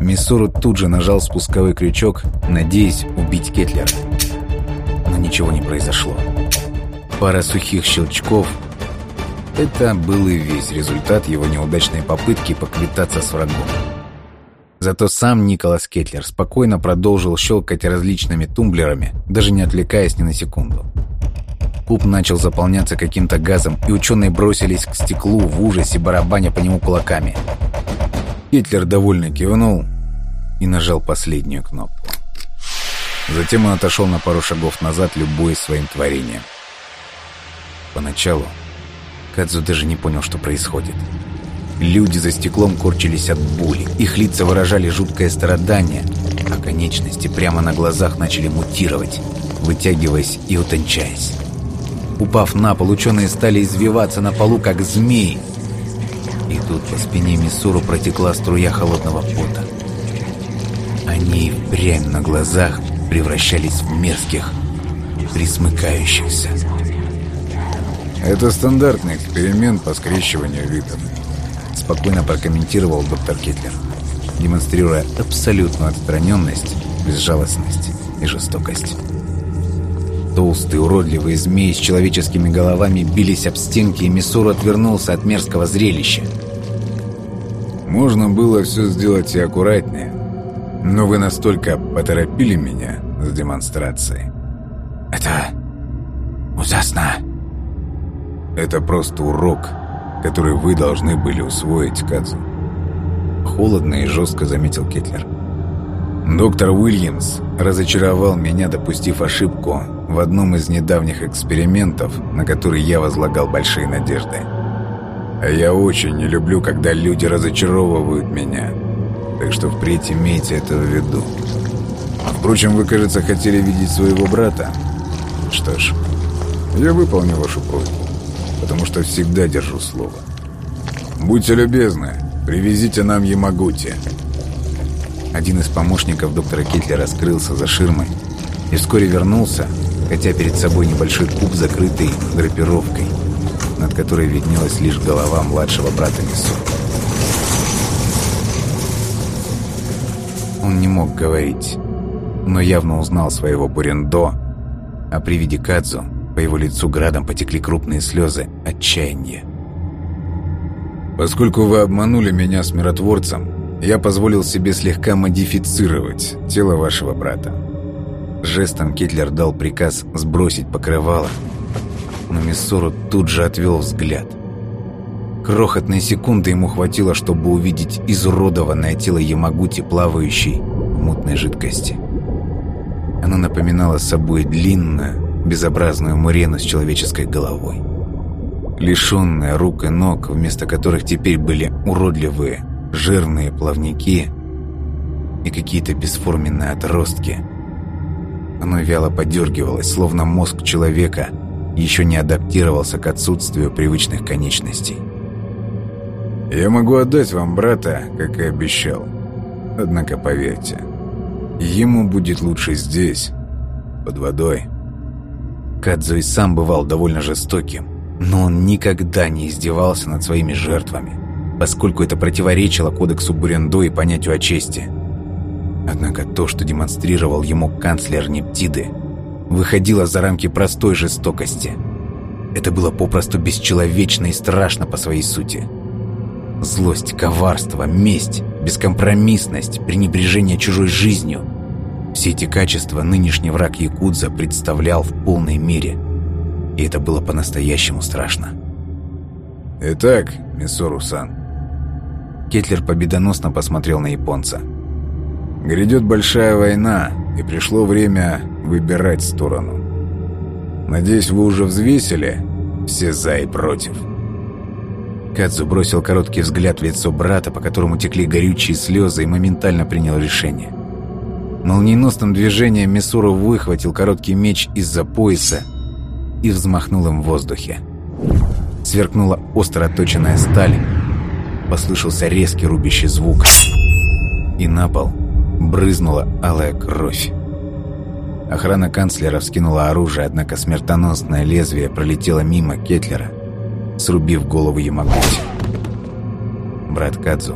Миссуру тут же нажал спусковой крючок, надеясь убить Кетлера. Но ничего не произошло. Пара сухих щелчков — это был и весь результат его неудачной попытки поквитаться с врагом. Зато сам Николас Кетлер спокойно продолжил щелкать различными тумблерами, даже не отвлекаясь ни на секунду. Куб начал заполняться каким-то газом, и ученые бросились к стеклу в ужасе, барабаня по нему кулаками. Гитлер довольно кивнул и нажал последнюю кнопку. Затем он отошел на пару шагов назад, любуясь своим творением. Поначалу Кадзу даже не понял, что происходит. Люди за стеклом корчились от боли, их лица выражали жуткое страдание, а конечности прямо на глазах начали мутировать, вытягиваясь и утончаясь. Упав на пол, ученые стали извиваться на полу, как змеи. И тут по спине Миссуру протекла струя холодного пота. Они прямо на глазах превращались в мерзких, присмыкающихся. Это стандартный эксперимент по скрещиванию видов. Спокойно прокомментировал доктор Китлер, демонстрируя абсолютную отстраненность, безжалостность и жестокость. Толстые уродливые змеи с человеческими головами бились об стенки, и Миссур отвернулся от мерзкого зрелища. Можно было все сделать и аккуратнее, но вы настолько поторопили меня с демонстрацией. Это ужасно. Это просто урок, который вы должны были усвоить, Кадзу. Холодно и жестко заметил Кетлер. Доктор Уильямс разочаровал меня, допустив ошибку в одном из недавних экспериментов, на который я возлагал большие надежды. А я очень не люблю, когда люди разочаровывают меня. Так что впредь имейте это в виду. Впрочем, вы, кажется, хотели видеть своего брата. Что ж, я выполню вашу просьбу, потому что всегда держу слово. Будьте любезны, привезите нам Ямагути. Один из помощников доктора Китлера скрылся за ширмой и вскоре вернулся, хотя перед собой небольшой куб, закрытый драпировкой, над которой виднелась лишь голова младшего брата Несу. Он не мог говорить, но явно узнал своего Бурендо, а при виде Кадзу по его лицу градом потекли крупные слезы отчаяния. «Поскольку вы обманули меня с миротворцем, я позволил себе слегка модифицировать тело вашего брата. Жестом Китлер дал приказ сбросить покрывало, но Миссору тут же отвел взгляд. Крохотной секунды ему хватило, чтобы увидеть изуродованное тело Ямагути, плавающей в мутной жидкости. Оно напоминало собой длинную, безобразную мурену с человеческой головой. Лишенная рук и ног, вместо которых теперь были уродливые, жирные плавники и какие-то бесформенные отростки – оно вяло подергивалось, словно мозг человека еще не адаптировался к отсутствию привычных конечностей. «Я могу отдать вам брата, как и обещал. Однако поверьте, ему будет лучше здесь, под водой». Кадзо и сам бывал довольно жестоким, но он никогда не издевался над своими жертвами, поскольку это противоречило кодексу Бурендо и понятию о чести – Однако то, что демонстрировал ему канцлер Нептиды, выходило за рамки простой жестокости. Это было попросту бесчеловечно и страшно по своей сути. Злость, коварство, месть, бескомпромиссность, пренебрежение чужой жизнью – все эти качества нынешний враг Якудза представлял в полной мере. И это было по-настоящему страшно. «Итак, Миссору-сан...» Кетлер победоносно посмотрел на японца – Грядет большая война, и пришло время выбирать сторону. Надеюсь, вы уже взвесили все «за» и «против». Кадзу бросил короткий взгляд в лицо брата, по которому текли горючие слезы, и моментально принял решение. Молниеносным движением Мисуру выхватил короткий меч из-за пояса и взмахнул им в воздухе. Сверкнула остро отточенная сталь, послышался резкий рубящий звук, и на пол брызнула алая кровь. Охрана канцлера вскинула оружие, однако смертоносное лезвие пролетело мимо Кетлера, срубив голову Ямагути. Брат Кадзу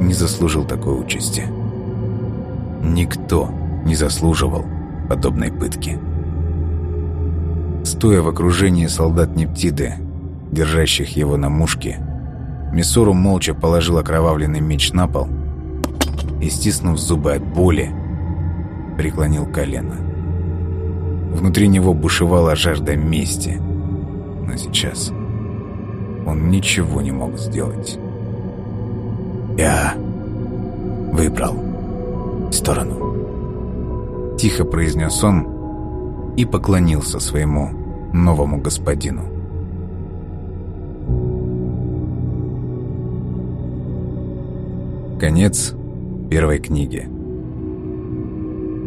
не заслужил такой участи. Никто не заслуживал подобной пытки. Стоя в окружении солдат Нептиды, держащих его на мушке, Миссору молча положил окровавленный меч на пол и, стиснув зубы от боли, преклонил колено. Внутри него бушевала жажда мести, но сейчас он ничего не мог сделать. «Я выбрал сторону», — тихо произнес он и поклонился своему новому господину. Конец первой книги.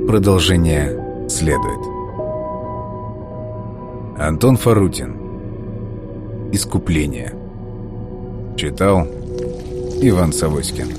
Продолжение следует. Антон Фарутин. Искупление. Читал Иван Савоськин.